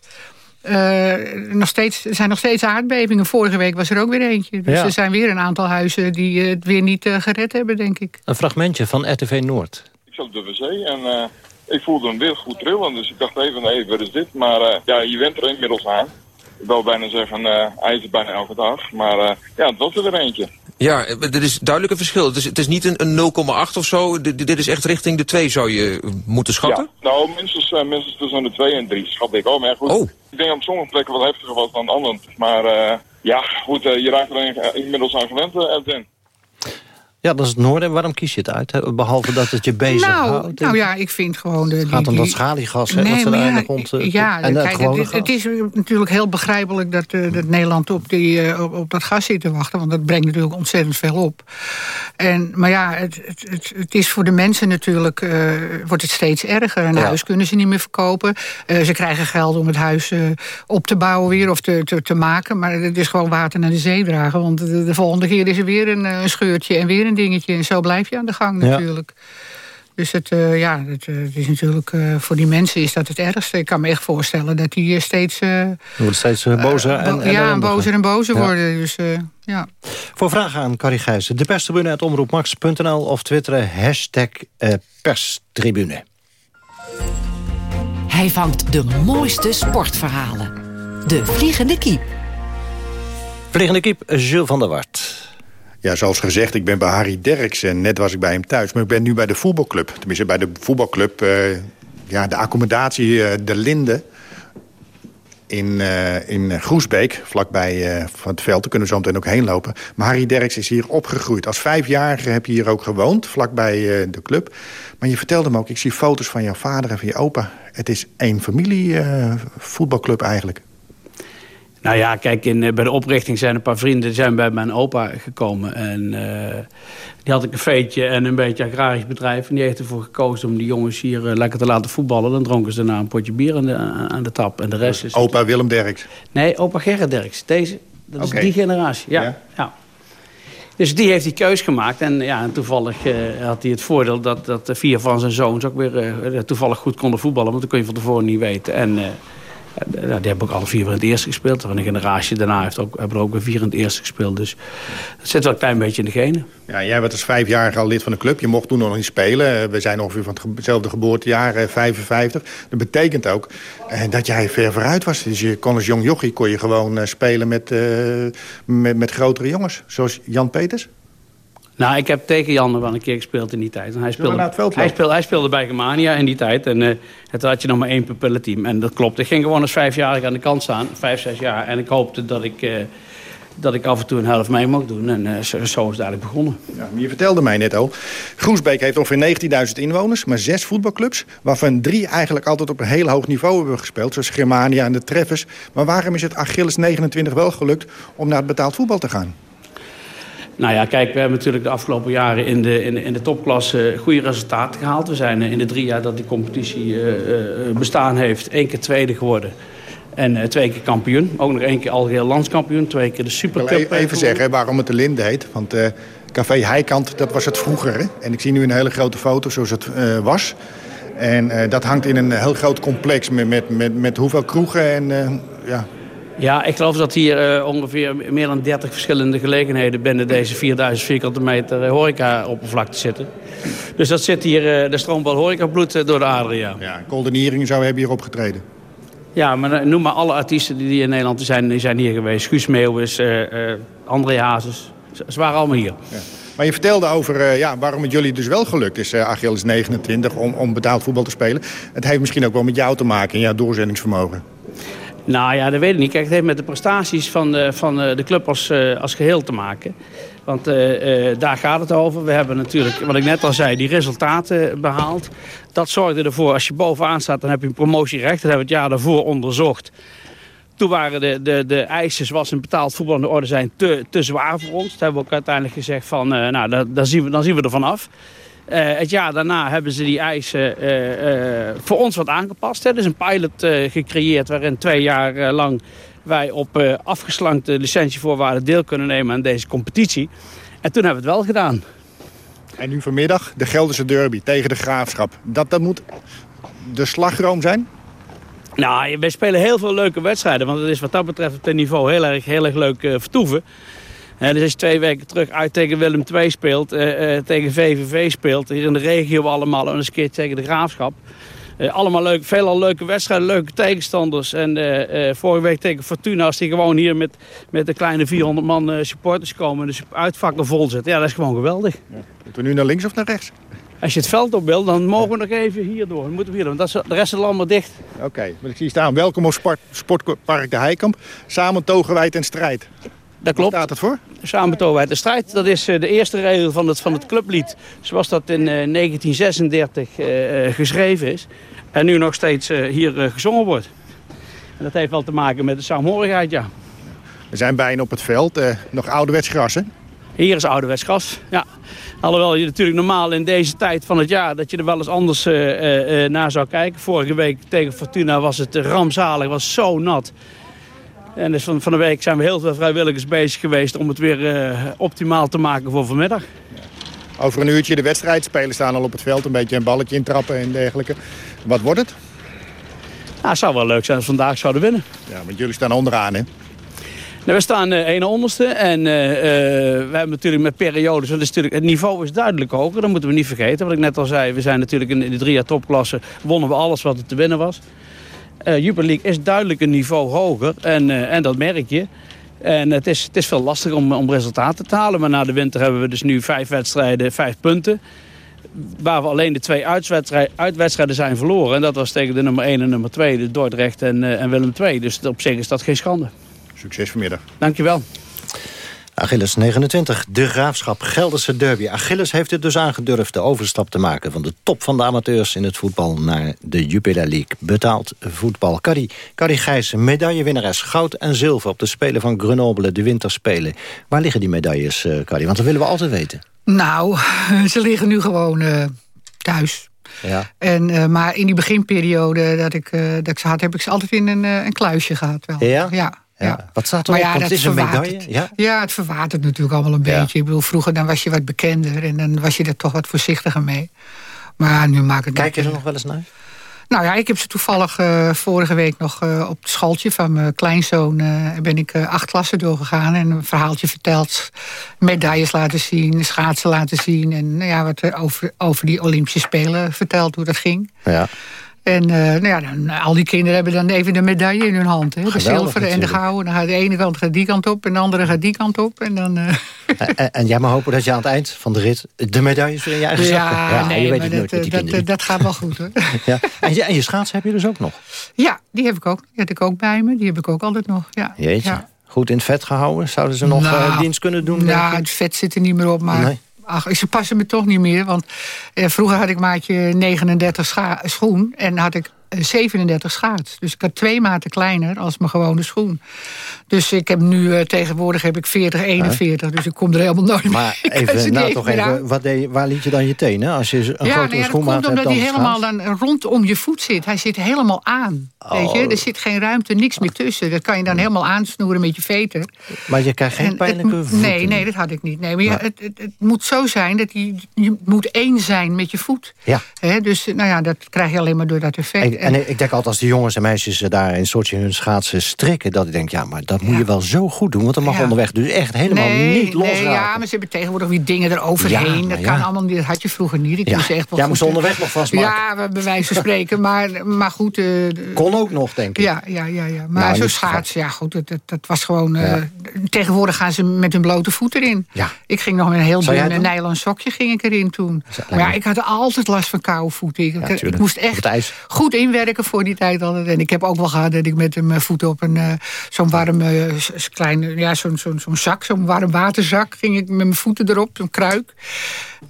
uh, nog steeds, er zijn nog steeds aardbevingen. Vorige week was er ook weer eentje. Dus ja. er zijn weer een aantal huizen die het weer niet uh, gered hebben, denk ik. Een fragmentje van RTV Noord. Ik zat op de wc en uh, ik voelde hem weer goed trillen. Dus ik dacht even, nee, wat is dit? Maar ja, je went er inmiddels aan. Ik wil bijna zeggen, hij is er bijna elke dag. Maar ja, het was er weer eentje. Ja, er is duidelijk een verschil. Het is, het is niet een, een 0,8 of zo. D dit is echt richting de 2 zou je moeten schatten? Ja, nou, minstens, uh, minstens tussen de 2 en 3 schat ik al. Maar goed, oh. ik denk dat op sommige plekken wat heftiger was dan anderen. Maar uh, ja, goed, uh, je raakt er inmiddels aan gewend, Edwin. Ja, dat is het noorden. Waarom kies je het uit? Behalve dat het je bezig nou, houdt. Nou ja, ik vind gewoon... De, het gaat om dat schaliegas, hè, nee, daar ja, in de grond... Ja, en kijk, het, is, het, is natuurlijk heel begrijpelijk dat, uh, dat Nederland op, die, uh, op, op, dat gas zit te wachten. Want dat brengt natuurlijk ontzettend veel op. En, maar ja, het, het, het, het is voor de mensen natuurlijk... Uh, wordt het steeds erger. Een ja. huis kunnen ze niet meer verkopen. ze krijgen geld om het huis op te bouwen weer of te, te, te, maken. Maar het is gewoon water naar de zee dragen. Want de, de volgende keer is er weer een, een scheurtje en weer een dingetje. En zo blijf je aan de gang natuurlijk. Ja. Dus het, uh, ja, het, uh, het, is natuurlijk uh, voor die mensen is dat het ergste. Ik kan me echt voorstellen dat die steeds... wordt steeds bozer en, bo en Ja, bozer en bozer ja. worden. Dus, ja. Voor vragen aan Carrie Gijzen. De perstribune uit omroepmax.nl of twitteren hashtag perstribune. Hij vangt de mooiste sportverhalen. De Vliegende Kiep. Vliegende Kiep, Jules van der Wart. Ja, zoals gezegd, ik ben bij Harry Derks en net was ik bij hem thuis. Maar ik ben nu bij de voetbalclub. Tenminste, bij de voetbalclub, uh, ja, de accommodatie uh, De Linde... in, uh, in Groesbeek, vlakbij van het veld. Daar kunnen we zo meteen ook heen lopen. Maar Harry Derks is hier opgegroeid. Als vijfjarige heb je hier ook gewoond, vlakbij de club. Maar je vertelde me ook, ik zie foto's van jouw vader en van je opa. Het is één familie voetbalclub eigenlijk. Nou ja, kijk, in, bij de oprichting zijn een paar vrienden zijn bij mijn opa gekomen. En uh, die had een cafeetje en een beetje agrarisch bedrijf. En die heeft ervoor gekozen om die jongens hier uh, lekker te laten voetballen. Dan dronken ze daarna een potje bier aan de, aan de tap. En de rest is... Opa Willem Derks? Nee, opa Gerrit Derks. Deze, dat is okay. die generatie. Ja, ja. ja. Dus die heeft die keus gemaakt. En, ja, en toevallig uh, had hij het voordeel dat, dat vier van zijn zoons ook weer toevallig goed konden voetballen. Want dat kun je van tevoren niet weten. En... die hebben ook alle vier in het eerste gespeeld. En een generatie daarna heeft ook, hebben er ook weer vier in het eerste gespeeld. Dus het zit wel een klein beetje in de genen. Ja, jij werd als vijfjarige al lid van de club. Je mocht toen nog niet spelen. We zijn ongeveer van hetzelfde geboortejaar, 55. Dat betekent ook dat jij ver vooruit was. Dus je kon als jong jochie kon je gewoon spelen met, met, met grotere jongens. Zoals Jan Peters. Nou, ik heb tegen Jan wel een keer gespeeld in die tijd. En hij, speelde, hij, speelde, hij speelde bij Germania in die tijd. En uh, het had je nog maar één pupillenteam. En dat klopt. Ik ging gewoon als vijfjarig aan de kant staan. Vijf, zes jaar. En ik hoopte dat ik, uh, dat ik af en toe een helft mee mocht doen. En uh, zo, zo, is het eigenlijk begonnen. Ja, je vertelde mij net al. Groesbeek heeft ongeveer 19.000 inwoners. Maar zes voetbalclubs. Waarvan drie eigenlijk altijd op een heel hoog niveau hebben gespeeld. Zoals Germania en de Treffers. Maar waarom is het Achilles 29 wel gelukt om naar het betaald voetbal te gaan? Nou ja, kijk, we hebben natuurlijk de afgelopen jaren in de, in in de topklasse goede resultaten gehaald. We zijn in de drie jaar dat die competitie uh, bestaan heeft één keer tweede geworden. En twee keer kampioen. Ook nog één keer algeheel landskampioen. Twee keer de Supercup. Ik wil even zeggen waarom het de Linde heet. Want Café Heikant, dat was het vroeger. Hè? En ik zie nu een hele grote foto zoals het was. En dat hangt in een heel groot complex met, met, met, met hoeveel kroegen en ja... Ja, ik geloof dat hier uh, ongeveer meer dan 30 verschillende gelegenheden... binnen deze 4000 vierkante meter horeca-oppervlakte zitten. Dus dat zit hier, uh, de stroomt wel horecabloed door de aderen, ja. Koldenering zou hebben hier opgetreden. Ja, maar noem maar alle artiesten die in Nederland zijn, die zijn hier geweest. Guus Meeuwis, uh, André Hazes. Ze waren allemaal hier. Ja. Maar je vertelde over ja, waarom het jullie dus wel gelukt is, uh, Achilles 29, om, om betaald voetbal te spelen. Het heeft misschien ook wel met jou te maken en jouw doorzettingsvermogen. Nou ja, dat weet ik niet. Kijk, het heeft met de prestaties van de, van de club als, als geheel te maken. Want daar gaat het over. We hebben natuurlijk, wat ik net al zei, die resultaten behaald. Dat zorgde ervoor, als je bovenaan staat, dan heb je een promotierecht. Dat hebben we het jaar daarvoor onderzocht. Toen waren de, de, de eisen zoals in betaald voetbal in de orde zijn te, te zwaar voor ons. Toen hebben we ook uiteindelijk gezegd van, nou, dat zien we, dan zien we er vanaf. Uh, het jaar daarna hebben ze die eisen uh, uh, voor ons wat aangepast. Er is een pilot gecreëerd waarin twee jaar lang wij op afgeslankte licentievoorwaarden deel kunnen nemen aan deze competitie. En toen hebben we het wel gedaan. En nu vanmiddag de Gelderse derby tegen de Graafschap. Dat, dat moet de slagroom zijn? Nou, wij spelen heel veel leuke wedstrijden. Want het is wat dat betreft op het niveau heel erg, heel erg leuk vertoeven. Uh, dus als je twee weken terug uit tegen Willem II speelt, uh, uh, tegen VVV speelt, hier in de regio allemaal, en eens een keer tegen de Graafschap. allemaal leuk, veelal leuke wedstrijden, leuke tegenstanders. En vorige week tegen Fortuna, als die gewoon hier met, met een kleine 400 man supporters komen, dus uitvakken vol zitten. Ja, dat is gewoon geweldig. Ja. Moeten we nu naar links of naar rechts? Als je het veld op wil, dan mogen we nog even hierdoor. Dan moeten we hier doen, want dat is, de rest is allemaal dicht. Oké, okay, ik zie staan. Welkom op Sport, Sportpark de Heikamp. Samen togen wij ten strijd. Dat klopt. Wat staat het voor? Samentoonheid de strijd. Dat is de eerste regel van het, van het clublied. Zoals dat in 1936 geschreven is. En nu nog steeds hier gezongen wordt. En dat heeft wel te maken met de saamhorigheid, ja. We zijn bijna op het veld. nog ouderwets gras, hè? Hier is ouderwets gras, ja. Alhoewel je natuurlijk normaal in deze tijd van het jaar... dat je er wel eens anders uh, uh, naar zou kijken. Vorige week tegen Fortuna was het rampzalig, was zo nat. En dus van, van de week zijn we heel veel vrijwilligers bezig geweest... om het weer optimaal te maken voor vanmiddag. Over een uurtje de wedstrijd. Spelers staan al op het veld. Een beetje een balletje intrappen en dergelijke. Wat wordt het? Nou, het zou wel leuk zijn als we vandaag zouden winnen. Ja, want jullie staan onderaan, hè? Nou, we staan uh, ene onderste en uh, uh, we hebben natuurlijk met periodes, natuurlijk, het niveau is duidelijk hoger, dat moeten we niet vergeten. Wat ik net al zei, we zijn natuurlijk in de drie jaar topklasse, wonnen we alles wat er te winnen was. Uh, Jupiler League is duidelijk een niveau hoger en, en dat merk je. En het is, het is veel lastiger om, om resultaten te halen, maar na de winter hebben we dus nu vijf wedstrijden, vijf punten. Waar we alleen de twee uitwedstrijden, uitwedstrijden zijn verloren. En dat was tegen de nummer 1 en nummer 2, de Dordrecht en, en Willem II. Dus op zich is dat geen schande. Succes vanmiddag. Dankjewel. Achilles 29, de Graafschap Gelderse derby. Achilles heeft het dus aangedurfd de overstap te maken... van de top van de amateurs in het voetbal naar de Jupiler League. Betaald voetbal. Carrie, Carrie Gijssen, medaillewinnares goud en zilver... op de Spelen van Grenoble, de winterspelen. Waar liggen die medailles, uh, Carrie? Want dat willen we altijd weten. Nou, ze liggen nu gewoon uh, thuis. Ja. En, uh, maar in die beginperiode dat ik, dat ik ze had... heb ik ze altijd in een, een kluisje gehad. Wel. Ja? Ja. Ja. Wat staat er op? Ja, het is een medaille? Ja? ja, het verwatert natuurlijk allemaal een beetje. Ik bedoel, vroeger dan was je wat bekender en dan was je er toch wat voorzichtiger mee. Maar nu maakt het Kijk je er nog wel eens naar? Nou ja, ik heb ze toevallig uh, vorige week nog uh, op het schooltje van mijn kleinzoon... Uh, ben ik acht klassen doorgegaan en een verhaaltje verteld. Medailles laten zien, schaatsen laten zien... en nou ja, wat over, over die Olympische Spelen verteld, hoe dat ging. Ja. En uh, nou ja, dan, al die kinderen hebben dan even de medaille in hun hand. Hè? De zilveren en de gouden. Dan gaat de ene kant gaat die kant op en de andere gaat die kant op. En, dan, uh... en, en, jij maar hopen dat je aan het eind van de rit de medailles weer in je eigen zak ja, ja, nee, je weet het dat, nooit met die dat, dat, gaat wel goed hoor. ja. en, je, en je schaatsen heb je dus ook nog? Ja, die heb ik ook. Die had ik ook bij me. Die heb ik ook altijd nog. Ja. Jeetje. Ja. Goed in het vet gehouden? Zouden ze nog nou, uh, dienst kunnen doen? Nou, het vet zit er niet meer op, maar... Nee. Ach, ze passen me toch niet meer. Want eh, vroeger had ik maatje 39 schoen. En had ik 37 schaats. Dus ik had twee maten kleiner als mijn gewone schoen. Dus ik heb nu uh, tegenwoordig heb ik 40, 41. Ja. Dus ik kom er helemaal nooit maar mee. Even, nou toch even, wat deed, waar liet je dan je tenen? Als je een ja, grotere ja, dat komt omdat hebt hij helemaal dan rondom je voet zit. Hij zit helemaal aan. Oh. Weet je? Er zit geen ruimte, niks meer tussen. Dat kan je dan helemaal aansnoeren met je veter. Maar je krijgt geen En pijnlijke voeten? Nee, nee, dat had ik niet. Nee, maar ja, het, het, het moet zo zijn dat je, je moet één zijn met je voet. Ja. He, dus nou ja, dat krijg je alleen maar door dat effect. En, en ik denk altijd als de jongens en meisjes daar een soortje hun schaatsen strikken... dat ik denk, ja, maar dat moet je wel zo goed doen. Want dan mag Ja. onderweg dus echt helemaal nee, niet losraken. Nee, ja, maar ze hebben tegenwoordig weer dingen eroverheen. Ja, dat ja. kan allemaal niet. Dat had je vroeger niet. Ik Ja. moest echt wel goed- moest onderweg nog vastmaken. Ja, bij wijze van spreken. Maar, maar goed. eh, Kon ook nog, denk ik. ja, ja, ja, ja. Maar Nou, zo niet schaatsen, ja goed, dat, dat, dat was gewoon... eh, Ja. tegenwoordig gaan ze met hun blote voet erin. Ja. Ik ging nog met een heel Zou jij dun doen? nylon sokje ging ik erin toen. Maar ja, ik had altijd last van koude voeten. Ik, ik moest echt het ijs. Inwerken voor die tijd altijd. En ik heb ook wel gehad dat ik met mijn voeten op een eh, zo'n warm eh, s- s- klein, ja, zo'n zo'n zo'n zak, zo'n warm waterzak, ging ik met mijn voeten erop, zo'n kruik.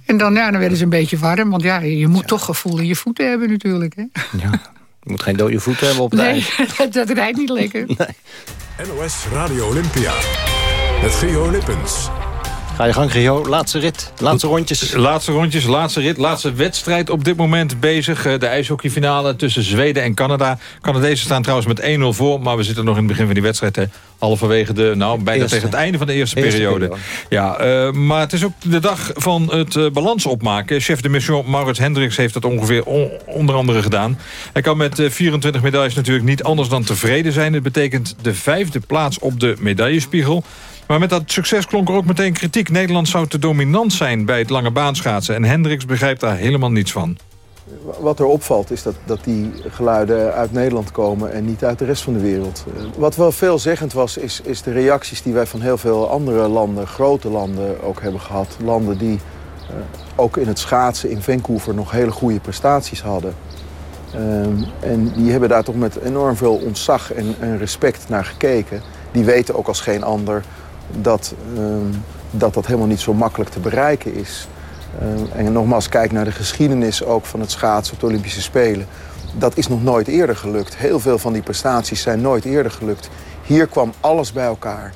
En dan, ja, dan werden ze een beetje warm, want ja, je moet toch gevoel in je voeten hebben natuurlijk. Hè? Ja. Je moet geen dode voeten hebben op het Nee, ijs. dat, dat rijdt niet lekker. NOS Radio Olympia. Met Geo Lippens. Ga je gang, Gio. Laatste rit. Laatste rondjes. Laatste rondjes, laatste rit, laatste wedstrijd op dit moment bezig. Eh, De ijshockeyfinale tussen Zweden en Canada. Canadezen staan trouwens met 1-0 voor, maar we zitten nog in het begin van die wedstrijd. Hè. Halverwege de, nou, bijna Eerste. tegen het einde van de eerste, Eerste periode. periode. Ja, eh, maar het is ook de dag van het eh, balans opmaken. Chef de mission Maurits Hendricks heeft dat ongeveer on- onder andere gedaan. Hij kan met eh, 24 medailles natuurlijk niet anders dan tevreden zijn. Het betekent de vijfde plaats op de medaillespiegel. Maar met dat succes klonk er ook meteen kritiek. Nederland zou te dominant zijn bij het lange baanschaatsen. En Hendricks begrijpt daar helemaal niets van. Wat er opvalt is dat, dat die geluiden uit Nederland komen en niet uit de rest van de wereld. Eh, Wat wel veelzeggend was, is, is de reacties die wij van heel veel andere landen, grote landen ook hebben gehad. Landen die eh, ook in het schaatsen in Vancouver nog hele goede prestaties hadden. Ehm, en die hebben daar toch met enorm veel ontzag en, en respect naar gekeken. Die weten ook als geen ander dat, ehm, dat dat helemaal niet zo makkelijk te bereiken is. Ehm, en nogmaals, kijk naar de geschiedenis ook van het schaatsen op de Olympische Spelen. Dat is nog nooit eerder gelukt. Heel veel van die prestaties zijn nooit eerder gelukt. Hier kwam alles bij elkaar.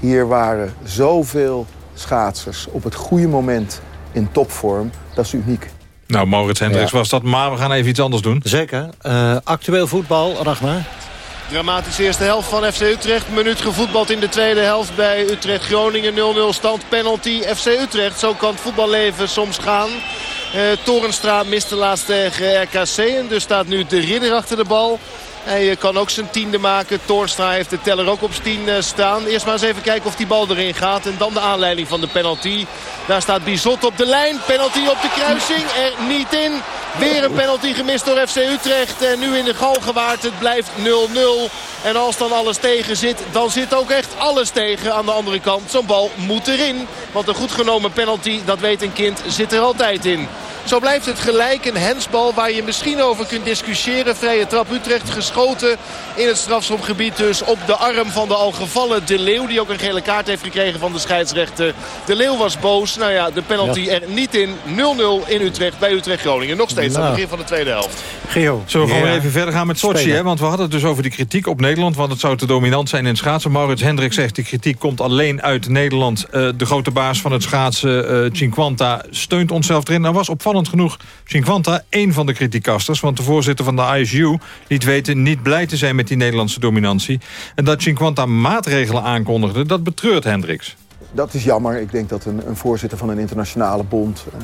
Hier waren zoveel schaatsers op het goede moment in topvorm. Dat is uniek. Nou, Maurits Hendricks was dat, maar we gaan even iets anders doen. Zeker. Uh, actueel voetbal, Ragnar. Dramatische eerste helft van FC Utrecht. Minuut gevoetbald in de tweede helft bij Utrecht Groningen. 0-0 stand penalty FC Utrecht. Zo kan het voetballeven soms gaan. Uh, Torenstra miste laatst tegen RKC. En dus staat nu de ridder achter de bal. Hij kan ook zijn tiende maken. Toornstra heeft de teller ook op zijn tien eh, staan. Eerst maar eens even kijken of die bal erin gaat. En dan de aanleiding van de penalty. Daar staat Bizot op de lijn. Penalty op de kruising. Er niet in. Weer een penalty gemist door FC Utrecht. En nu in de gal gewaard. Het blijft 0-0. En als dan alles tegen zit, dan zit ook echt alles tegen aan de andere kant. Zo'n bal moet erin. Want een goed genomen penalty, dat weet een kind, zit er altijd in. Zo blijft het gelijk een hensbal waar je misschien over kunt discussiëren. Vrije trap Utrecht geschoten in het strafschopgebied. Dus op de arm van de al gevallen De Leeuw. Die ook een gele kaart heeft gekregen van de scheidsrechter. De Leeuw was boos. Nou ja, de penalty er niet in. 0-0 in Utrecht bij Utrecht-Groningen. Nog steeds aan het begin van de tweede helft. Geo. Zullen we gewoon even verder gaan met Sochi? Hè? Want we hadden het dus over die kritiek op Nederland. Want het zou te dominant zijn in schaatsen. Maurits Hendrik zegt die kritiek komt alleen uit Nederland. Uh, de grote baas van het schaatsen, uh, Cinquanta, steunt onszelf erin. Nou was opvallend opvallend genoeg Cinquanta één van de kritiekasters. Want de voorzitter van de ISU liet weten niet blij te zijn met die Nederlandse dominantie. En dat Cinquanta maatregelen aankondigde, dat betreurt Hendricks. Dat is jammer. Ik denk dat een, een voorzitter van een internationale bond... Uh,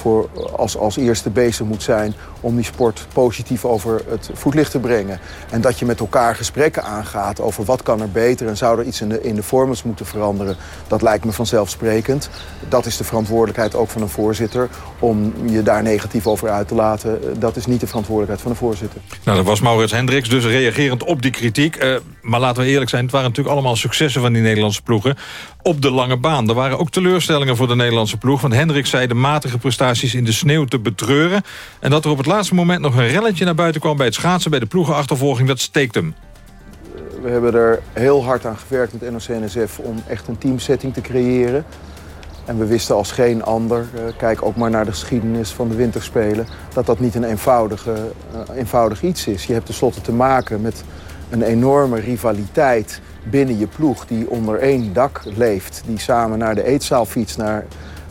voor als, als eerste bezig moet zijn om die sport positief over het voetlicht te brengen. En dat je met elkaar gesprekken aangaat over wat kan er beter... en zou er iets in de, in de formats moeten veranderen. Dat lijkt me vanzelfsprekend. Dat is de verantwoordelijkheid ook van een voorzitter. Om je daar negatief over uit te laten, dat is niet de verantwoordelijkheid van een voorzitter. Nou, dat was Maurits Hendricks, dus reagerend op die kritiek. Uh, maar laten we eerlijk zijn, het waren natuurlijk allemaal successen van die Nederlandse ploegen. Op de lange baan. Er waren ook teleurstellingen voor de Nederlandse ploeg. Want Hendricks zei de matige in de sneeuw te betreuren. En dat er op het laatste moment nog een relletje naar buiten kwam... bij het schaatsen, bij de ploegenachtervolging, dat steekt hem. We hebben er heel hard aan gewerkt met NOC-NSF... om echt een teamsetting te creëren. En we wisten als geen ander, eh, kijk ook maar naar de geschiedenis van de winterspelen... dat dat niet een eenvoudige, uh, eenvoudig iets is. Je hebt tenslotte te maken met een enorme rivaliteit binnen je ploeg... die onder één dak leeft, die samen naar de eetzaal fietst, naar,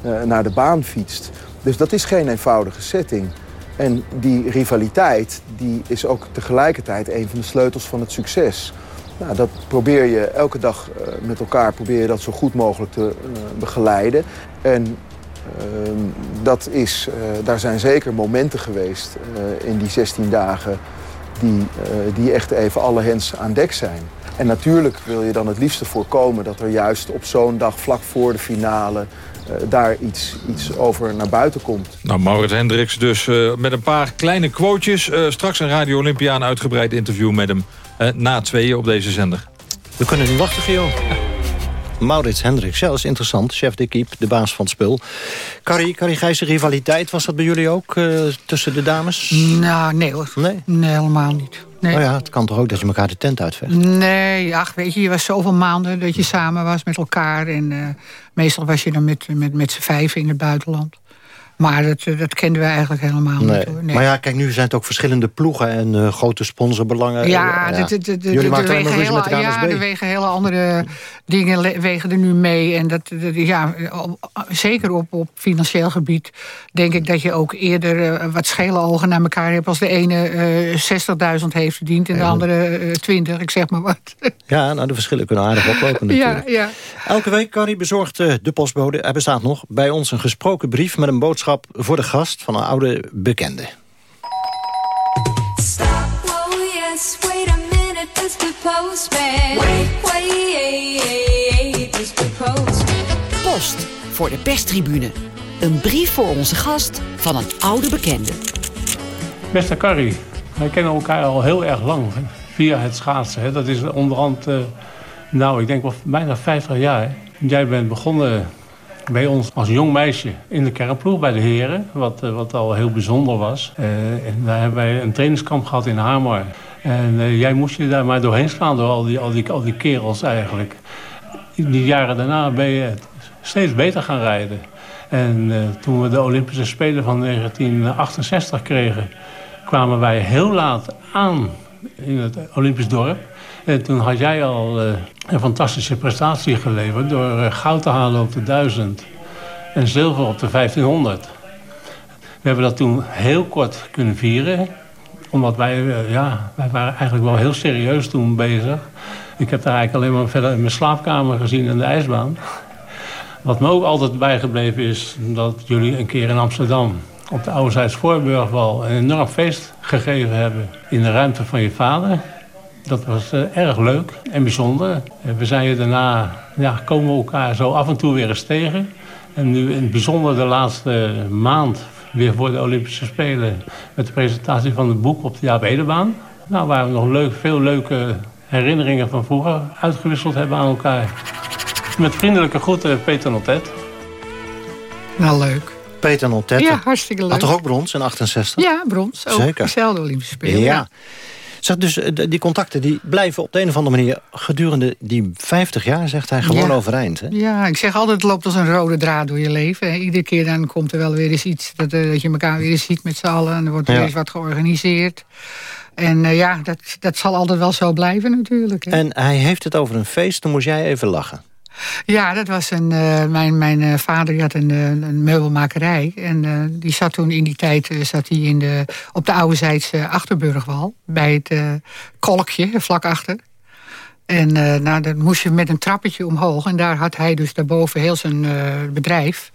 uh, naar de baan fietst. Dus dat is geen eenvoudige setting. En die rivaliteit die is ook tegelijkertijd een van de sleutels van het succes. Nou, dat probeer je elke dag uh, met elkaar probeer je dat zo goed mogelijk te uh, begeleiden. En uh, dat is, daar zijn zeker momenten geweest in die 16 dagen... Die, die echt even alle hens aan dek zijn. En natuurlijk wil je dan het liefste voorkomen dat er juist op zo'n dag vlak voor de finale daar iets, iets over naar buiten komt. Nou, Maurits Hendricks dus uh, met een paar kleine quotejes. Uh, straks een Radio Olympia een uitgebreid interview met hem na tweeën op deze zender. We kunnen niet wachten, Gio. Maurits Hendricks, ja, dat is interessant. Chef de keep, de baas van het spul. Carrie, Carrie Gijs, rivaliteit, was dat bij jullie ook tussen de dames? Nou, nee hoor. Nee? Nee, helemaal niet. Nee. Oh ja, het kan toch ook dat je elkaar de tent uitvecht? Nee, ach, weet je, je was zoveel maanden dat je samen was met elkaar. En uh, meestal was je dan met, met, met z'n vijf in het buitenland. Maar dat, dat kenden we eigenlijk helemaal nee. niet. Hoor. Nee. Maar ja, kijk, nu zijn het ook verschillende ploegen en uh, grote sponsorbelangen. Ja, ja. De, de, de, jullie maken wegen nog hele, met de Ja, er wegen hele andere dingen wegen er nu mee. En dat, dat ja, zeker op, op financieel gebied denk ik dat je ook eerder uh, wat schele ogen naar elkaar hebt. Als de ene uh, 60.000 heeft verdiend en de andere uh, 20, ik zeg maar wat. Ja, nou de verschillen kunnen aardig oplopen natuurlijk. Ja, ja. Elke week, Carrie, bezorgt de postbode, er bestaat nog, bij ons een gesproken brief met een boodschap voor de gast van een oude bekende. Stop, oh yes, wait a minute. Postman. Wait, wait. Postman. Post voor de perstribune. Een brief voor onze gast van een oude bekende. Beste Carrie, wij kennen elkaar al heel erg lang via het schaatsen. Dat is onderhand, uh, nou, ik denk wel bijna 50 jaar. Jij bent begonnen bij ons als jong meisje in de kernploeg bij de heren. Wat, uh, wat al heel bijzonder was. Uh, en daar hebben wij een trainingskamp gehad in Hamar. En uh, jij moest je daar maar doorheen slaan door al die, al die, al die kerels eigenlijk. die jaren daarna ben je steeds beter gaan rijden. En eh, toen we de Olympische Spelen van 1968 kregen... kwamen wij heel laat aan in het Olympisch dorp. En toen had jij al eh, een fantastische prestatie geleverd... door eh, goud te halen op de 1000 en zilver op de 1500. We hebben dat toen heel kort kunnen vieren. Omdat wij, eh, ja, wij waren eigenlijk wel heel serieus toen bezig. Ik heb daar eigenlijk alleen maar verder in mijn slaapkamer gezien in de ijsbaan. Wat me ook altijd bijgebleven is dat jullie een keer in Amsterdam... op de Oude Voorburgwal een enorm feest gegeven hebben... in de ruimte van je vader. Dat was eh, erg leuk en bijzonder. En we zijn je daarna, ja, komen we elkaar zo af en toe weer eens tegen. En nu in het bijzonder de laatste maand weer voor de Olympische Spelen... met de presentatie van het boek op de Jaap Edebaan. Nou, waar we nog leuk, veel leuke herinneringen van vroeger uitgewisseld hebben aan elkaar. Met vriendelijke groeten, Peter Notet. Nou, leuk. Peter Notet. Ja, hartstikke leuk. Had toch ook brons in 68? Ja, brons. Ook Zeker. Dezelfde Olympische Spelen. Ja. Zeg, dus eh, die contacten die blijven op de een of andere manier... gedurende die 50 jaar, zegt hij, gewoon Ja. overeind. Hè? Ja, ik zeg altijd, het loopt als een rode draad door je leven. hè. Iedere keer dan komt er wel weer eens iets... dat, eh, dat je elkaar weer eens ziet met z'n allen. En er wordt Ja. weer eens wat georganiseerd. En eh, ja, dat, dat zal altijd wel zo blijven natuurlijk. Hè. En hij heeft het over een feest, toen moest jij even lachen. Ja, dat was een. eh, mijn mijn eh, vader had een, eh, een meubelmakerij. En die zat toen in die tijd zat hij in de, op de oude Zijdse Achterburgwal. Bij het kolkje, vlak achter. En eh, nou, dan moest je met een trappetje omhoog. En daar had hij dus daarboven heel zijn bedrijf.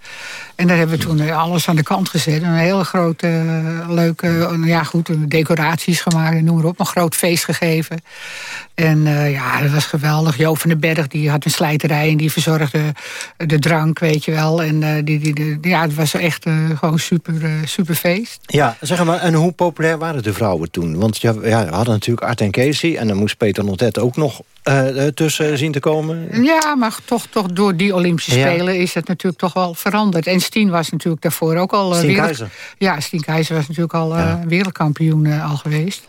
En daar hebben we toen alles aan de kant gezet. Een hele grote, leuke, ja goed, decoraties gemaakt, noem maar op. Een groot feest gegeven. En eh, ja, dat was geweldig. Joop van den Berg, die had een slijterij en die verzorgde de drank, weet je wel. En eh, die, die, ja, het was echt eh, gewoon super, super feest. Ja, zeg maar, en hoe populair waren de vrouwen toen? Want ja, ja, we hadden natuurlijk Art en Casey... en dan moest Peter Notet ook nog tussen zien te komen. Ja, maar toch, toch door die Olympische Ja. Spelen is het natuurlijk toch wel veranderd. En Stien was natuurlijk daarvoor ook al... Stien wereld- Keizer. Ja, Stien Keizer was natuurlijk al wereldkampioen al geweest.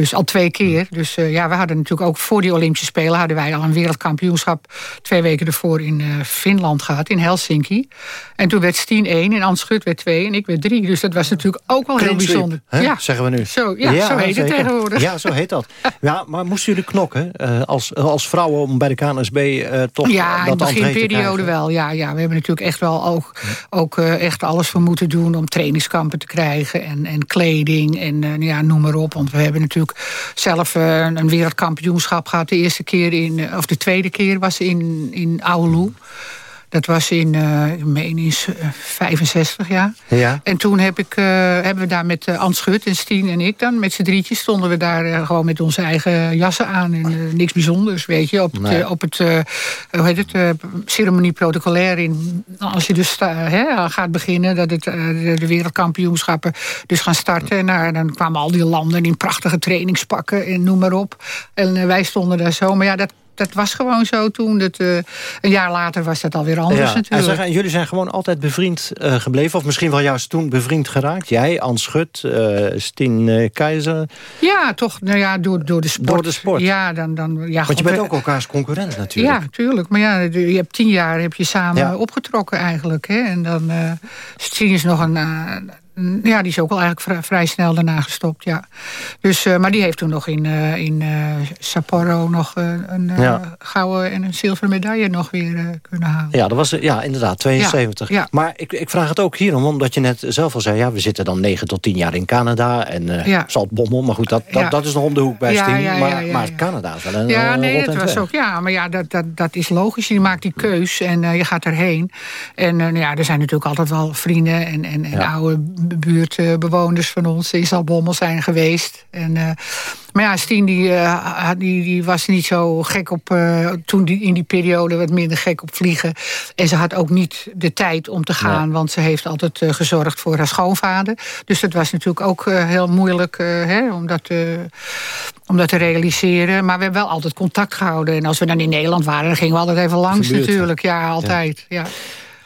Dus al twee keer. Dus eh, ja, we hadden natuurlijk ook voor die Olympische Spelen... hadden wij al een wereldkampioenschap twee weken ervoor in eh, Finland gehad, in Helsinki. En toen werd Stien één en Ans Schut werd twee en ik werd drie. Dus dat was natuurlijk ook wel heel bijzonder. hè, Ja, zeggen we nu. Zo, ja, zo heet het tegenwoordig. Ja, zo heet dat. Ja, maar moesten jullie knokken eh, als, als vrouwen om bij de KNSB toch Ja, in de dat entree te beginperiode krijgen? wel. Ja, ja, we hebben natuurlijk echt wel ook, ook echt alles voor moeten doen... om trainingskampen te krijgen en, en kleding en ja, noem maar op. Want we hebben natuurlijk zelf eh, een wereldkampioenschap gehad. De eerste keer, in, eh, of de tweede keer was in, in Aulu. Dat was in, eh ik meen in eh, 65 jaar. Ja. En toen heb ik, eh, hebben we daar met uh, Ans Schut en Stien en ik dan... met z'n drietjes stonden we daar eh, gewoon met onze eigen jassen aan. En eh, niks bijzonders, weet je. Op het, Nee. eh, op het eh, hoe heet het, eh, ceremonie protocolair in... Als je dus gaat beginnen, dat het, eh, de, wereldkampioenschappen dus gaan starten. Nou, dan kwamen al die landen in prachtige trainingspakken en noem maar op. En eh, wij stonden daar zo. Maar ja, dat... Dat was gewoon zo toen. Dat, eh, een jaar later was dat alweer anders Ja. En, natuurlijk. zeg, en jullie zijn gewoon altijd bevriend eh, gebleven? Of misschien wel juist toen bevriend geraakt? Jij, Ans Schut, eh Stien Keizer. Ja, toch, nou ja, door, door de sport. Door de sport. Ja, dan... dan ja, Want je bent ook elkaars concurrent natuurlijk. Ja, tuurlijk. Maar ja, je hebt tien jaar heb je samen Ja. opgetrokken eigenlijk. Hè? En dan uh, Stien is nog een... een- ja, die is ook al eigenlijk vrij, vrij snel daarna gestopt, ja. Dus, eh, maar die heeft toen nog in, eh, in eh, Sapporo nog een Ja. gouden en een zilveren medaille nog weer kunnen halen. Ja, dat was, ja, inderdaad, 72. Ja, ja. Maar ik, ik vraag het ook hierom, omdat je net zelf al zei... ja, we zitten dan 9 tot 10 jaar in Canada en eh Ja. Zaltbommel. Maar goed, dat, dat, is nog om de hoek bij maar, maar. Canada is wel een Ja, nee, dat eind was ook. Ja, maar ja, dat, dat, dat is logisch. Je maakt die keus en je gaat erheen. En eh, ja, er zijn natuurlijk altijd wel vrienden en, en, en oude buurtbewoners van ons in Zaltbommel zijn geweest. En, eh, maar ja, Stien die, eh, die, die was niet zo gek op, eh, toen die, in die periode wat minder gek op vliegen. En ze had ook niet de tijd om te gaan, want ze heeft altijd gezorgd voor haar schoonvader. Dus dat was natuurlijk ook heel moeilijk hè, om, dat, om dat te realiseren. Maar we hebben wel altijd contact gehouden. En als we dan in Nederland waren, dan gingen we altijd even langs natuurlijk. Ja, altijd. Ja.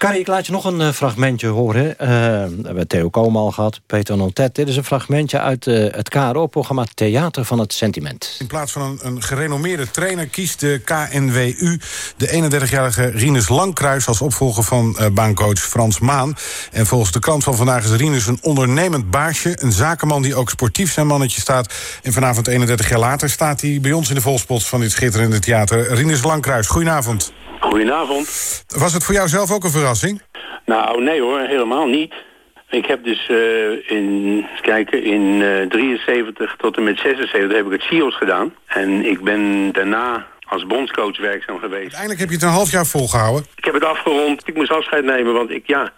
Carrie, ik laat je nog een eh, fragmentje horen. Eh, we hebben Theo Komen al gehad, Peter Nontet. Dit is een fragmentje uit eh, het KRO-programma Theater van het Sentiment. In plaats van een, een gerenommeerde trainer kiest de KNWU... de 31-jarige Rinus Langkruis als opvolger van eh, baancoach Frans Maan. En volgens de krant van vandaag is Rinus een ondernemend baasje... een zakenman die ook sportief zijn mannetje staat. En vanavond, 31 jaar later, staat hij bij ons in de volspot... van dit schitterende theater. Rinus Langkruis, goedenavond. Goedenavond. Was het voor jou zelf ook een verrassing? Nou, nee hoor, helemaal niet. Ik heb dus eh, in, kijken, in eh 73 tot en met 76 heb ik het CIO's gedaan. En ik ben daarna als bondscoach werkzaam geweest. Uiteindelijk heb je het een half jaar volgehouden. Ik heb het afgerond. Ik moest afscheid nemen, want ik, ja,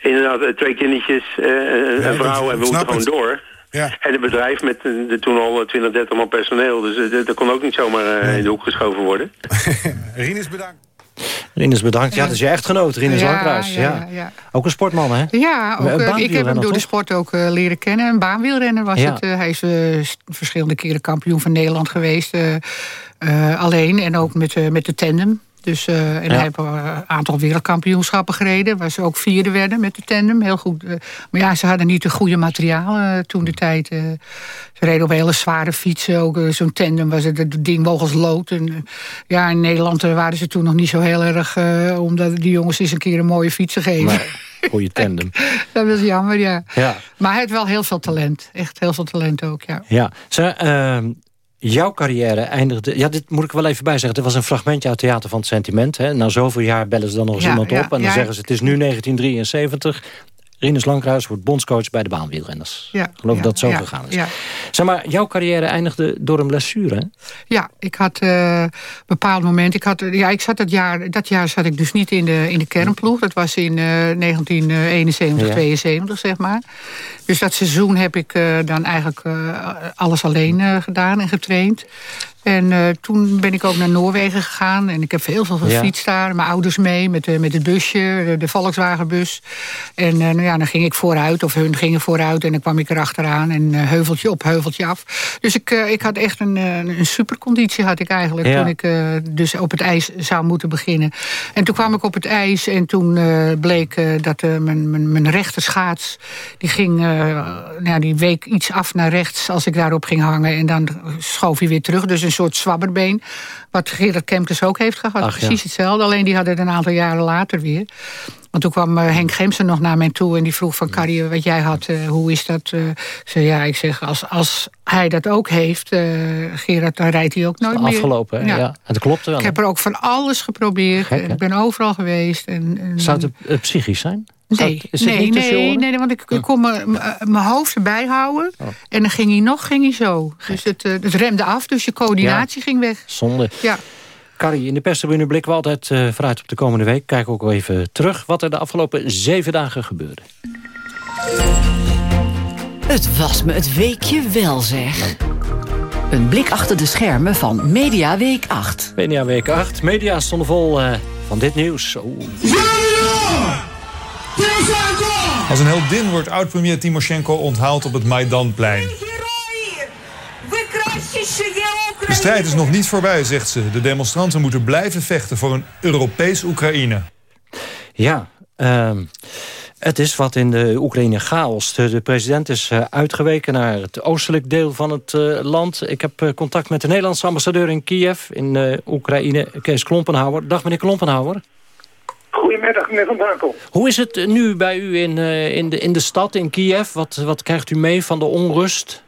inderdaad, eh, twee kindertjes, eh, een dat- vrouw en we moeten gewoon het. door. Ja. En het bedrijf met eh, de toen al 20, 30 man personeel. Dus eh, dat- kon ook niet zomaar eh, in de hoek geschoven worden. Rinus, bedankt. Rinus, bedankt. Ja, dat is je echtgenoot, Rinus Ja, Langkruis. ja, Ja. Ook een sportman, hè? Ja, ook, eh, ik heb hem door de sport ook eh, leren kennen. Een baanwielrenner was het. eh, hij is verschillende keren kampioen van Nederland geweest. alleen en ook met, met de tandem. Dus, eh, en Ja. hij heeft eh, een aantal wereldkampioenschappen gereden... waar ze ook vierde werden met de tandem. Heel goed. eh, maar ja, ze hadden niet de goede materialen eh, toen de tijd. eh. ze reden op hele zware fietsen. Ook eh, zo'n tandem was het, het ding woog als lood. En, eh, ja, in Nederland eh, waren ze toen nog niet zo heel erg... eh, omdat die jongens eens een keer een mooie fietsen geven. Nee, goede tandem. Dat is jammer, ja. Ja. Maar hij heeft wel heel veel talent. Echt heel veel talent ook, ja. Ja, ehm, jouw carrière eindigde... Ja, dit moet ik wel even bijzeggen. Dit was een fragmentje uit Theater van het Sentiment. Hè. Na zoveel jaar bellen ze dan nog eens Ja, iemand ja, op... en dan ja. zeggen ze, het is nu 1973. Rinus Langkruis wordt bondscoach bij de baanwielrenners. Ja, Ik geloof ja, dat zo ja, gegaan is. ja. Zeg maar, jouw carrière eindigde door een blessure, hè? Ja, ik had eh, een bepaald moment. Ik, had, ja, ik zat dat jaar, dat jaar zat ik dus niet in de, in de kernploeg. Dat was in eh 1971, Ja. 72, zeg maar. Dus dat seizoen heb ik eh, dan eigenlijk eh, alles alleen eh, gedaan en getraind. En eh, toen ben ik ook naar Noorwegen gegaan. En ik heb heel veel Ja. gefietst daar. Mijn ouders mee met, de, met het busje, de, de Volkswagenbus. En eh, nou ja, dan ging ik vooruit, of hun gingen vooruit. En dan kwam ik erachteraan. En eh, heuveltje op, heuveltje af. Dus ik, eh, ik had echt een, eh, een superconditie had ik eigenlijk. Ja. Toen ik eh, dus op het ijs zou moeten beginnen. En toen kwam ik op het ijs. En toen eh, bleek eh, dat eh, mijn, mijn, mijn rechter schaats... die ging, eh, nou ja, die week iets af naar rechts als ik daarop ging hangen. En dan schoof hij weer terug. Dus een soort zwabberbeen. Wat Gerard Kemkes ook heeft gehad. Ach, ja. Precies hetzelfde. Alleen die had het een aantal jaren later weer. Want toen kwam eh, Henk Gemsen nog naar mij toe en die vroeg van Carrie, wat jij had, eh, hoe is dat? Eh, ik zei ja, ik zeg, als, als hij dat ook heeft, Gerard, dan rijdt hij ook nooit meer. Afgelopen? Ja. En dat klopt wel. Ik heb er ook van alles geprobeerd. Gek, ik ben overal geweest. En, en- Zou het psychisch zijn? Nee, het- is het nee, nee, nee, want ik, ik kon mijn- mijn hoofd erbij houden. Oh. En dan ging hij nog, ging hij zo. Dus het, eh, het remde af, dus je coördinatie ging weg. Zonde. Ja. Carrie, in de perstribune blikken we altijd eh, vooruit op de komende week. Kijk ook wel even terug wat er de afgelopen zeven dagen gebeurde. Het was me het weekje wel, zeg. Een blik achter de schermen van Media Week 8. Media Week 8. Media stonden vol eh, van dit nieuws. Oeh. Als een heldin wordt oud-premier Timoshenko onthaald op het Maidanplein. De strijd is nog niet voorbij, zegt ze. De demonstranten moeten blijven vechten voor een Europees Oekraïne. Ja, ehm, het is wat in de Oekraïne chaos. De, de president is eh, uitgeweken naar het oostelijk deel van het eh, land. Ik heb eh, contact met de Nederlandse ambassadeur in Kiev in eh, Oekraïne, Kees Klompenhouwer. Dag meneer Klompenhouwer. Goedemiddag, meneer Van Brakel. Hoe is het nu bij u in, eh, in, de, in de stad, in Kiev? Wat, wat krijgt u mee van de onrust?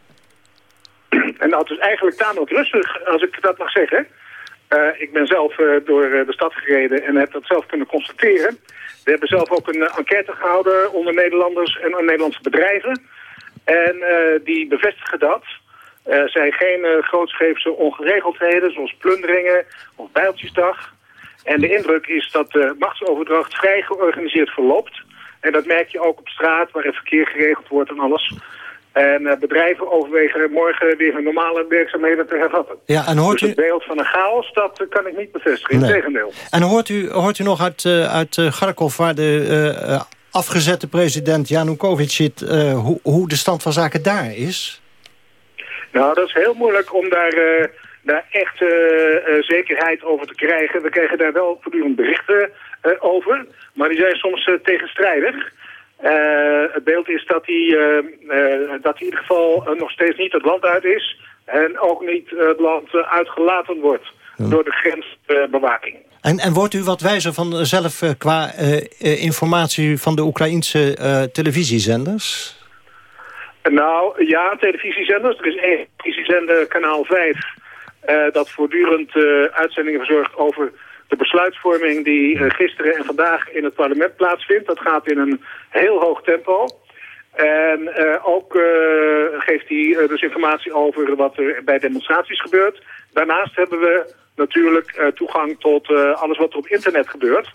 En het is eigenlijk tamelijk rustig, als ik dat mag zeggen. Eh, ik ben zelf eh, door eh, de stad gereden en heb dat zelf kunnen constateren. We hebben zelf ook een eh, enquête gehouden onder Nederlanders en Nederlandse bedrijven. En eh, die bevestigen dat. Er zijn geen eh grootscheepse ongeregeldheden, zoals plunderingen of bijltjesdag. En de indruk is dat de machtsoverdracht vrij georganiseerd verloopt. En dat merk je ook op straat, waar het verkeer geregeld wordt en alles. En eh, bedrijven overwegen morgen weer hun normale werkzaamheden te hervatten. Ja, en hoort dus u... het beeld van een chaos, dat eh, kan ik niet bevestigen. Nee. Integendeel. En hoort u, hoort u nog uit, eh, uit Kharkov, waar de afgezette president Janukovic zit... hoe, hoe de stand van zaken daar is? Nou, dat is heel moeilijk om daar daar echt eh, eh, zekerheid over te krijgen. We krijgen daar wel voortdurend berichten eh, over, maar die zijn soms tegenstrijdig. Het beeld is dat hij, dat hij in ieder geval nog steeds niet het land uit is en ook niet het land uitgelaten wordt door de grensbewaking. En, en wordt u wat wijzer van zelf qua informatie van de Oekraïnse eh, televisiezenders? Nou, ja, televisiezenders. Er is één televisiezender, kanaal 5, eh, dat voortdurend eh, uitzendingen verzorgt over de besluitvorming die eh, gisteren en vandaag in het parlement plaatsvindt. Dat gaat in een heel hoog tempo. En eh, ook eh, geeft hij eh, dus informatie over wat er bij demonstraties gebeurt. Daarnaast hebben we natuurlijk eh, toegang tot eh, alles wat er op internet gebeurt.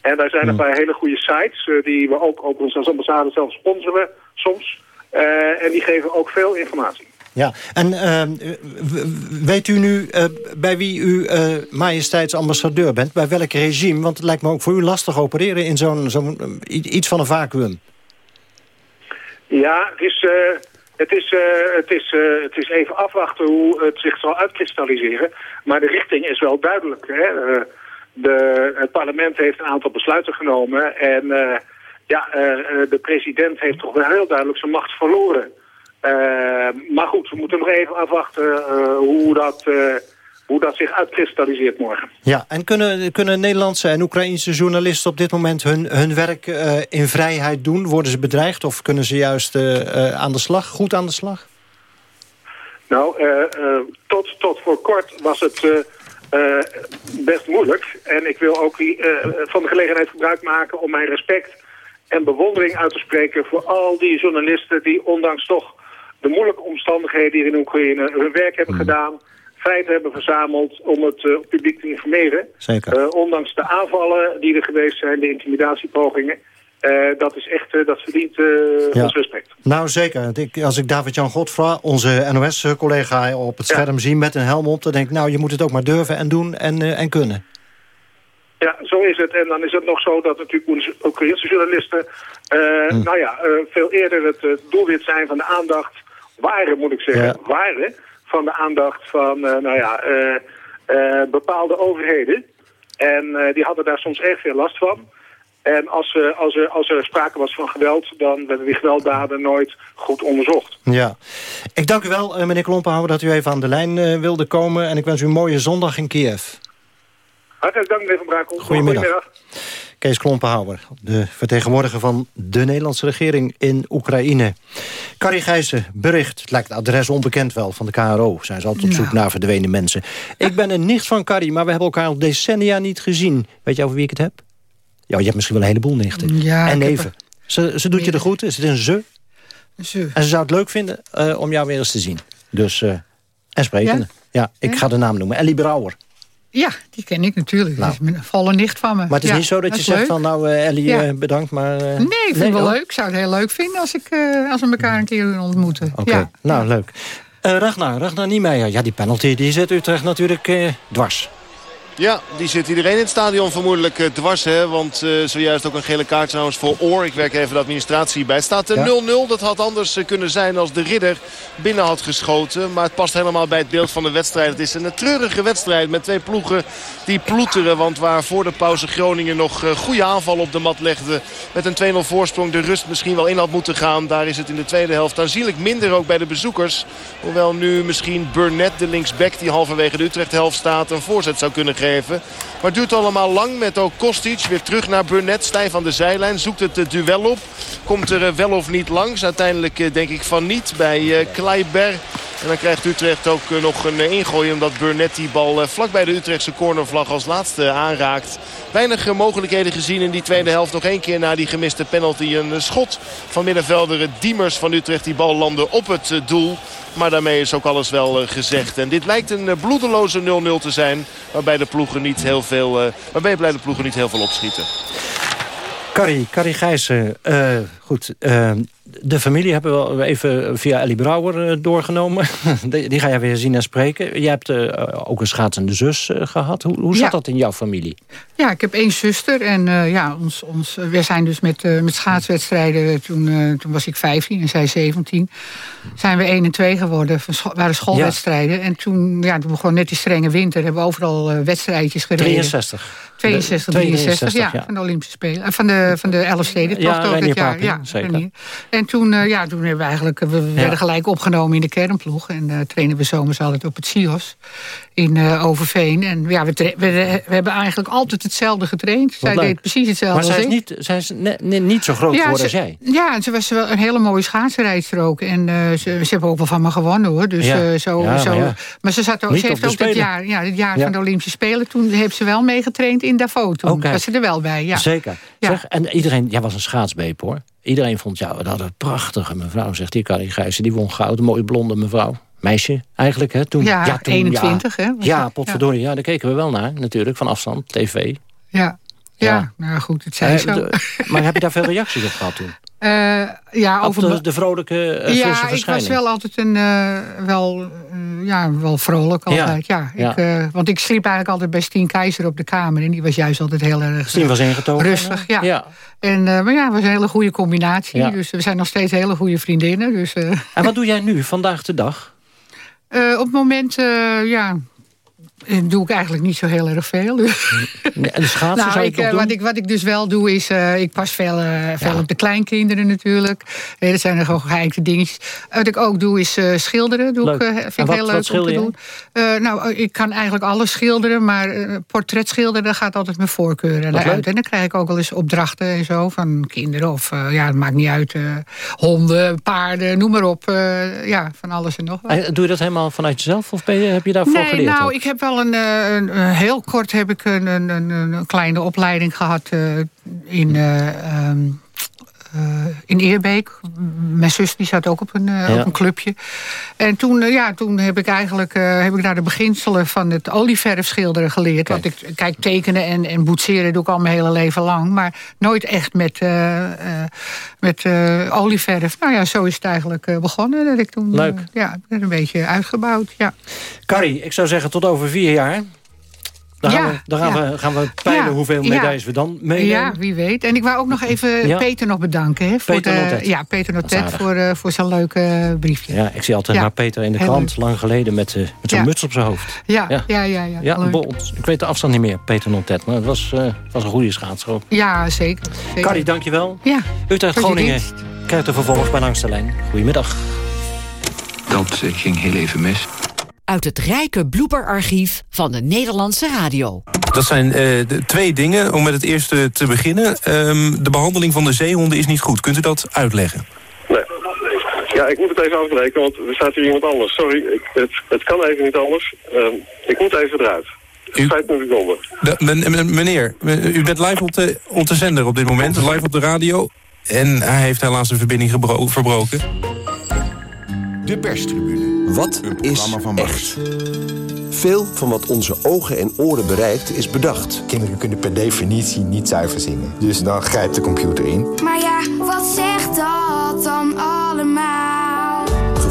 En daar zijn een paar hele goede sites eh, die we ook overigens als ambassade zelf sponsoren soms. Eh, en die geven ook veel informatie. Ja, en eh, w- weet u nu eh, bij wie u eh majesteitsambassadeur bent? Bij welk regime? Want het lijkt me ook voor u lastig opereren in zo'n eh, iets van een vacuüm. Ja, het is, eh, het, is, eh, het, is, eh, het is even afwachten hoe het zich zal uitkristalliseren. Maar de richting is wel duidelijk. Hè? Eh, de, het parlement heeft een aantal besluiten genomen. En eh, ja, eh, eh, de president heeft toch wel heel duidelijk zijn macht verloren. Eh, maar goed, we moeten nog even afwachten eh, hoe, dat, eh, hoe dat zich uitkristalliseert morgen. Ja, en kunnen, kunnen Nederlandse en Oekraïnse journalisten op dit moment hun, hun werk in vrijheid doen? Worden ze bedreigd of kunnen ze juist aan de slag, goed aan de slag? Nou, tot, tot voor kort was het best moeilijk. En ik wil ook van de gelegenheid gebruik maken om mijn respect en bewondering uit te spreken voor al die journalisten die ondanks toch de moeilijke omstandigheden hier in Oekraïne hun werk hebben gedaan, feiten hebben verzameld om het eh, publiek te informeren. Zeker. Eh, ondanks de aanvallen die er geweest zijn, de intimidatiepogingen. Eh, dat is echt, dat verdient Ja. ons respect. Nou, zeker. Ik, als ik David-Jan Godfra, onze NOS-collega, op het scherm zie met een helm op... dan denk ik, nou, je moet het ook maar durven en doen en, en kunnen. Ja, zo is het. En dan is het nog zo dat natuurlijk onze Oekraïnse journalisten... eh, nou ja, veel eerder het doelwit zijn van de aandacht... waren, moet ik zeggen, Ja. waren... van de aandacht van, eh, nou ja, eh, eh, bepaalde overheden. En die hadden daar soms erg veel last van. En als, eh, als, er, als er sprake was van geweld... dan werden die gewelddaden nooit goed onderzocht. Ja. Ik dank u wel, meneer Klompenhouwer, dat u even aan de lijn wilde komen. En ik wens u een mooie zondag in Kiev. Hartelijk dank, meneer Van Brakel. Goedemiddag. Kees Klompenhouwer, de vertegenwoordiger van de Nederlandse regering in Oekraïne. Carrie Gijssen, bericht, het lijkt het adres onbekend wel, van de KRO. Zijn ze altijd op zoek Nou. naar verdwenen mensen. Ik ben een nicht van Carrie, maar we hebben elkaar al decennia niet gezien. Weet je over wie ik het heb? Ja, je hebt misschien wel een heleboel nichten. Ja, en neven. Ze, ze doet je de groeten, ze is een ze. Ze. En ze zou het leuk vinden eh, om jou weer eens te zien. Dus, eh, en sprekende. Ja, ik Ja? ga de naam noemen. Ellie Brouwer. Ja, die ken ik natuurlijk. Nou. Dat is een volle nicht van me. Maar het is Ja, niet zo dat, je zegt leuk. van, nou eh, Ellie, Ja. eh, bedankt, maar... eh, Nee, ik vind het wel leuk. Ik zou het heel leuk vinden als, ik, als we elkaar een keer ontmoeten. Oké, Ja. nou leuk. Ragnar, Ragnar Niemeyer. Ja, die penalty die zet Utrecht natuurlijk dwars. Ja, die zit iedereen in het stadion vermoedelijk eh, dwars. Hè? Want eh, zojuist ook een gele kaart trouwens voor Oor. Ik werk even de administratie bij. Het staat eh, 0-0. Dat had anders eh, kunnen zijn als de ridder binnen had geschoten. Maar het past helemaal bij het beeld van de wedstrijd. Het is een treurige wedstrijd met twee ploegen die ploeteren. Want waar voor de pauze Groningen nog goede aanval op de mat legde. Met een 2-0 voorsprong de rust misschien wel in had moeten gaan. Daar is het in de tweede helft aanzienlijk minder ook bij de bezoekers. Hoewel nu misschien Burnett, de linksback die halverwege de Utrecht helft staat, een voorzet zou kunnen geven. Maar het duurt allemaal lang met ook Kostic weer terug naar Burnett. Stijf aan de zijlijn, zoekt het eh, duel op. Komt er eh, wel of niet langs. Uiteindelijk eh, denk ik van niet bij Kleiber. En dan krijgt Utrecht ook nog een ingooi omdat Burnett die bal vlak bij de Utrechtse cornervlag als laatste aanraakt. Weinig mogelijkheden gezien in die tweede helft. Nog één keer na die gemiste penalty een schot van middenvelder Diemers van Utrecht. Die bal landde op het doel. Maar daarmee is ook alles wel eh, gezegd. En dit lijkt een eh, bloedeloze 0-0 te zijn. Waarbij de ploegen niet heel veel, eh, waarbij beide ploegen niet heel veel opschieten. Carrie, Carrie Gijssen. eh, goed, de familie hebben we even via Ellie Brouwer eh, doorgenomen. die, ga je weer zien en spreken. Jij hebt eh, ook een schaatsende zus eh, gehad. Hoe, hoe zat Ja. dat in jouw familie? Ja, ik heb één zuster en ja, ons, ons, we zijn dus met, met schaatswedstrijden, toen, toen was ik 15 en zij 17, zijn we 1 en 2 geworden, van waren schoolwedstrijden. En toen, ja, toen begon net die strenge winter, hebben we overal wedstrijdjes gereden. 63. 62, De- 63, ja, 62, ja. van de Olympische Spelen. Van de, van de Elfsteden, Ja, toch het jaar. Ja, zeker. En toen, eh, ja, toen hebben we eigenlijk, we we werden gelijk opgenomen in de kernploeg. En eh trainen we zomers altijd op het SIOS in eh, Overveen. En ja, we, we, we hebben eigenlijk altijd hetzelfde getraind. Zij leuk. deed precies hetzelfde Maar zij is, niet, zij is niet zo groot geworden als jij. Ja, en ze was wel een hele mooie schaatsrijdster ook. En eh, ze, ze hebben ook wel van me gewonnen hoor. Dus, Ja. eh, zo, maar zo. Maar ze, zat ook, Niet ze op heeft ook dit jaar, ja, dit jaar Ja. van de Olympische Spelen. Toen heeft ze wel meegetraind in Davos. Toen was ze er wel bij. Ja. Zeker. Zeg, en iedereen, jij was een schaatsbeep hoor. Iedereen vond jou dat een prachtige mevrouw, zegt die Carrie Gijssen. Die won goud, een mooie blonde mevrouw. Meisje eigenlijk, hè? Toen, Ja, toen, 21, hè, was Ja, potverdorie, ja, daar keken we wel naar, natuurlijk, van afstand, tv. Ja. Ja. Ja, nou goed, het zei Eh, zo. maar heb je daar veel reacties op gehad toen? Eh, ja, over de, de vrolijke, frisse ja, ik was wel altijd een, eh, wel, eh, ja, wel vrolijk altijd. Ja. Ja. Ik, want ik sliep eigenlijk altijd bij Stien Keizer op de kamer. En die was juist altijd heel erg Stien was ingetogen. rustig. Ja. Ja. En, maar ja, het was een hele goede combinatie. Dus we zijn nog steeds hele goede vriendinnen. Dus, En wat doe jij nu, vandaag de dag? op het moment, ja, doe ik eigenlijk niet zo heel erg veel. En de schaatsen Nou, zou ik, toch eh, doen? wat, ik, wat ik dus wel doe is, eh, ik pas veel, eh, veel op de kleinkinderen natuurlijk. Eh, dat zijn er gewoon geheikte dingetjes. Wat ik ook doe is schilderen. Doe Leuk. ik, En vind wat- ik heel leuk om te doen. Nou, ik kan eigenlijk alles schilderen, maar portretschilderen, daar gaat altijd mijn voorkeur. En dan krijg ik ook wel eens opdrachten en zo van kinderen of, ja, het maakt niet uit, honden, paarden, noem maar op. ja, van alles en nog wat. Eh, Doe je dat helemaal vanuit jezelf of ben je, heb je daarvoor Nee, geleerd? nou, ook? ik heb wel een, eh, een, een- heel kort heb ik een, een, kleine opleiding gehad eh, in, eh, ehm, eh, in Eerbeek. Mijn zus die zat ook op een, eh, Ja. op een clubje. En toen, eh, ja, toen heb ik eigenlijk eh, heb ik naar de beginselen van het olieverfschilderen geleerd. Want ik kijk, tekenen en, en boetseren doe ik al mijn hele leven lang. Maar nooit echt met, eh, eh, met eh, olieverf. Nou ja, zo is het eigenlijk eh, begonnen. Dat ik toen, Leuk. eh, ja, ik ben een beetje uitgebouwd. Ja. Carrie, ik zou zeggen tot over vier jaar. Dan gaan, Ja, we, dan gaan, ja. we, gaan we peilen Ja, hoeveel ja. medailles we dan meenemen. Ja, wie weet. En ik wou ook nog even Ja. Peter nog bedanken. Hè, voor Peter de, Notet. Ja, Peter Notet voor, eh, voor zijn leuke briefje. Ja, ik zie altijd Ja. naar Peter in de Heel krant, leuk. lang geleden, met, eh, met zo'n Ja. muts op zijn hoofd. Ja, ja, ja. ja, Ja, leuk. bol- ik weet de afstand niet meer, Peter Nontet, maar het was, eh, was een goede schaatser ook. Ja, zeker. zeker. Carrie, dankjewel. Ja, Utrecht voor je Groningen dienst. krijgt de vervolg bij langs de lijn. Goedemiddag. Dat ging heel even mis. Uit het rijke blooperarchief van de Nederlandse radio. Dat zijn eh, de twee dingen. Om met het eerste te beginnen. Ehm, de behandeling van de zeehonden is niet goed. Kunt u dat uitleggen? Nee. Ja, ik moet het even afbreken, want er staat hier iemand anders. Sorry, ik, het, het kan even niet anders. Ehm, ik moet even eruit. Vijf minuten seconden. Meneer, u bent live op de, op de zender op dit moment. Live op de radio. En hij heeft helaas de verbinding verbroken. De perstribune. Wat is echt? Veel van wat onze ogen en oren bereikt is bedacht. Kinderen kunnen per definitie niet zuiver zingen. Dus dan grijpt de computer in. Maar ja,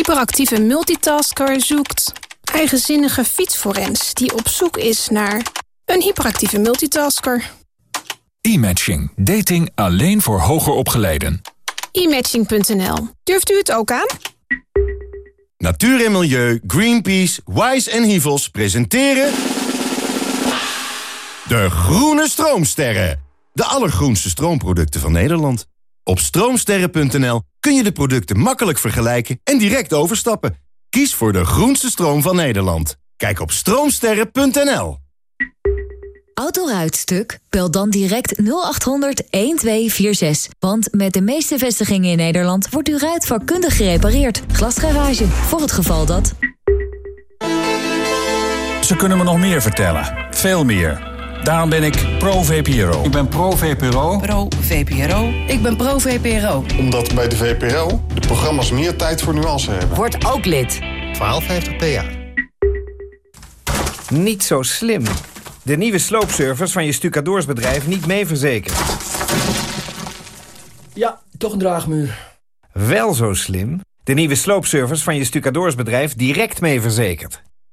Hyperactieve multitasker zoekt eigenzinnige fietsforens die op zoek is naar een hyperactieve multitasker. E-matching. Dating alleen voor hoger opgeleiden. E-matching.nl. Durft u het ook aan? Natuur en Milieu, Greenpeace, Wise en Hivels presenteren... De Groene Stroomsterren. De allergroenste stroomproducten van Nederland. Op stroomsterren.nl kun je de producten makkelijk vergelijken en direct overstappen. Kies voor de groenste stroom van Nederland. Kijk op stroomsterren.nl. Autoruitstuk? Bel dan direct 0800 1246. Want met de meeste vestigingen in Nederland wordt uw ruit vakkundig gerepareerd. Glasgarage, voor het geval dat... Ze kunnen me nog meer vertellen. Veel meer. Daarom ben ik pro-VPRO. Ik ben pro-VPRO. Pro-VPRO. Ik ben pro-VPRO. Omdat bij de VPRO de programma's meer tijd voor nuance hebben. Word ook lid. 1250 PA. Niet zo slim. De nieuwe sloopservice van je stucadoorsbedrijf niet mee verzekerd. Ja, toch een draagmuur. Wel zo slim. De nieuwe sloopservice van je stucadoorsbedrijf direct mee verzekerd.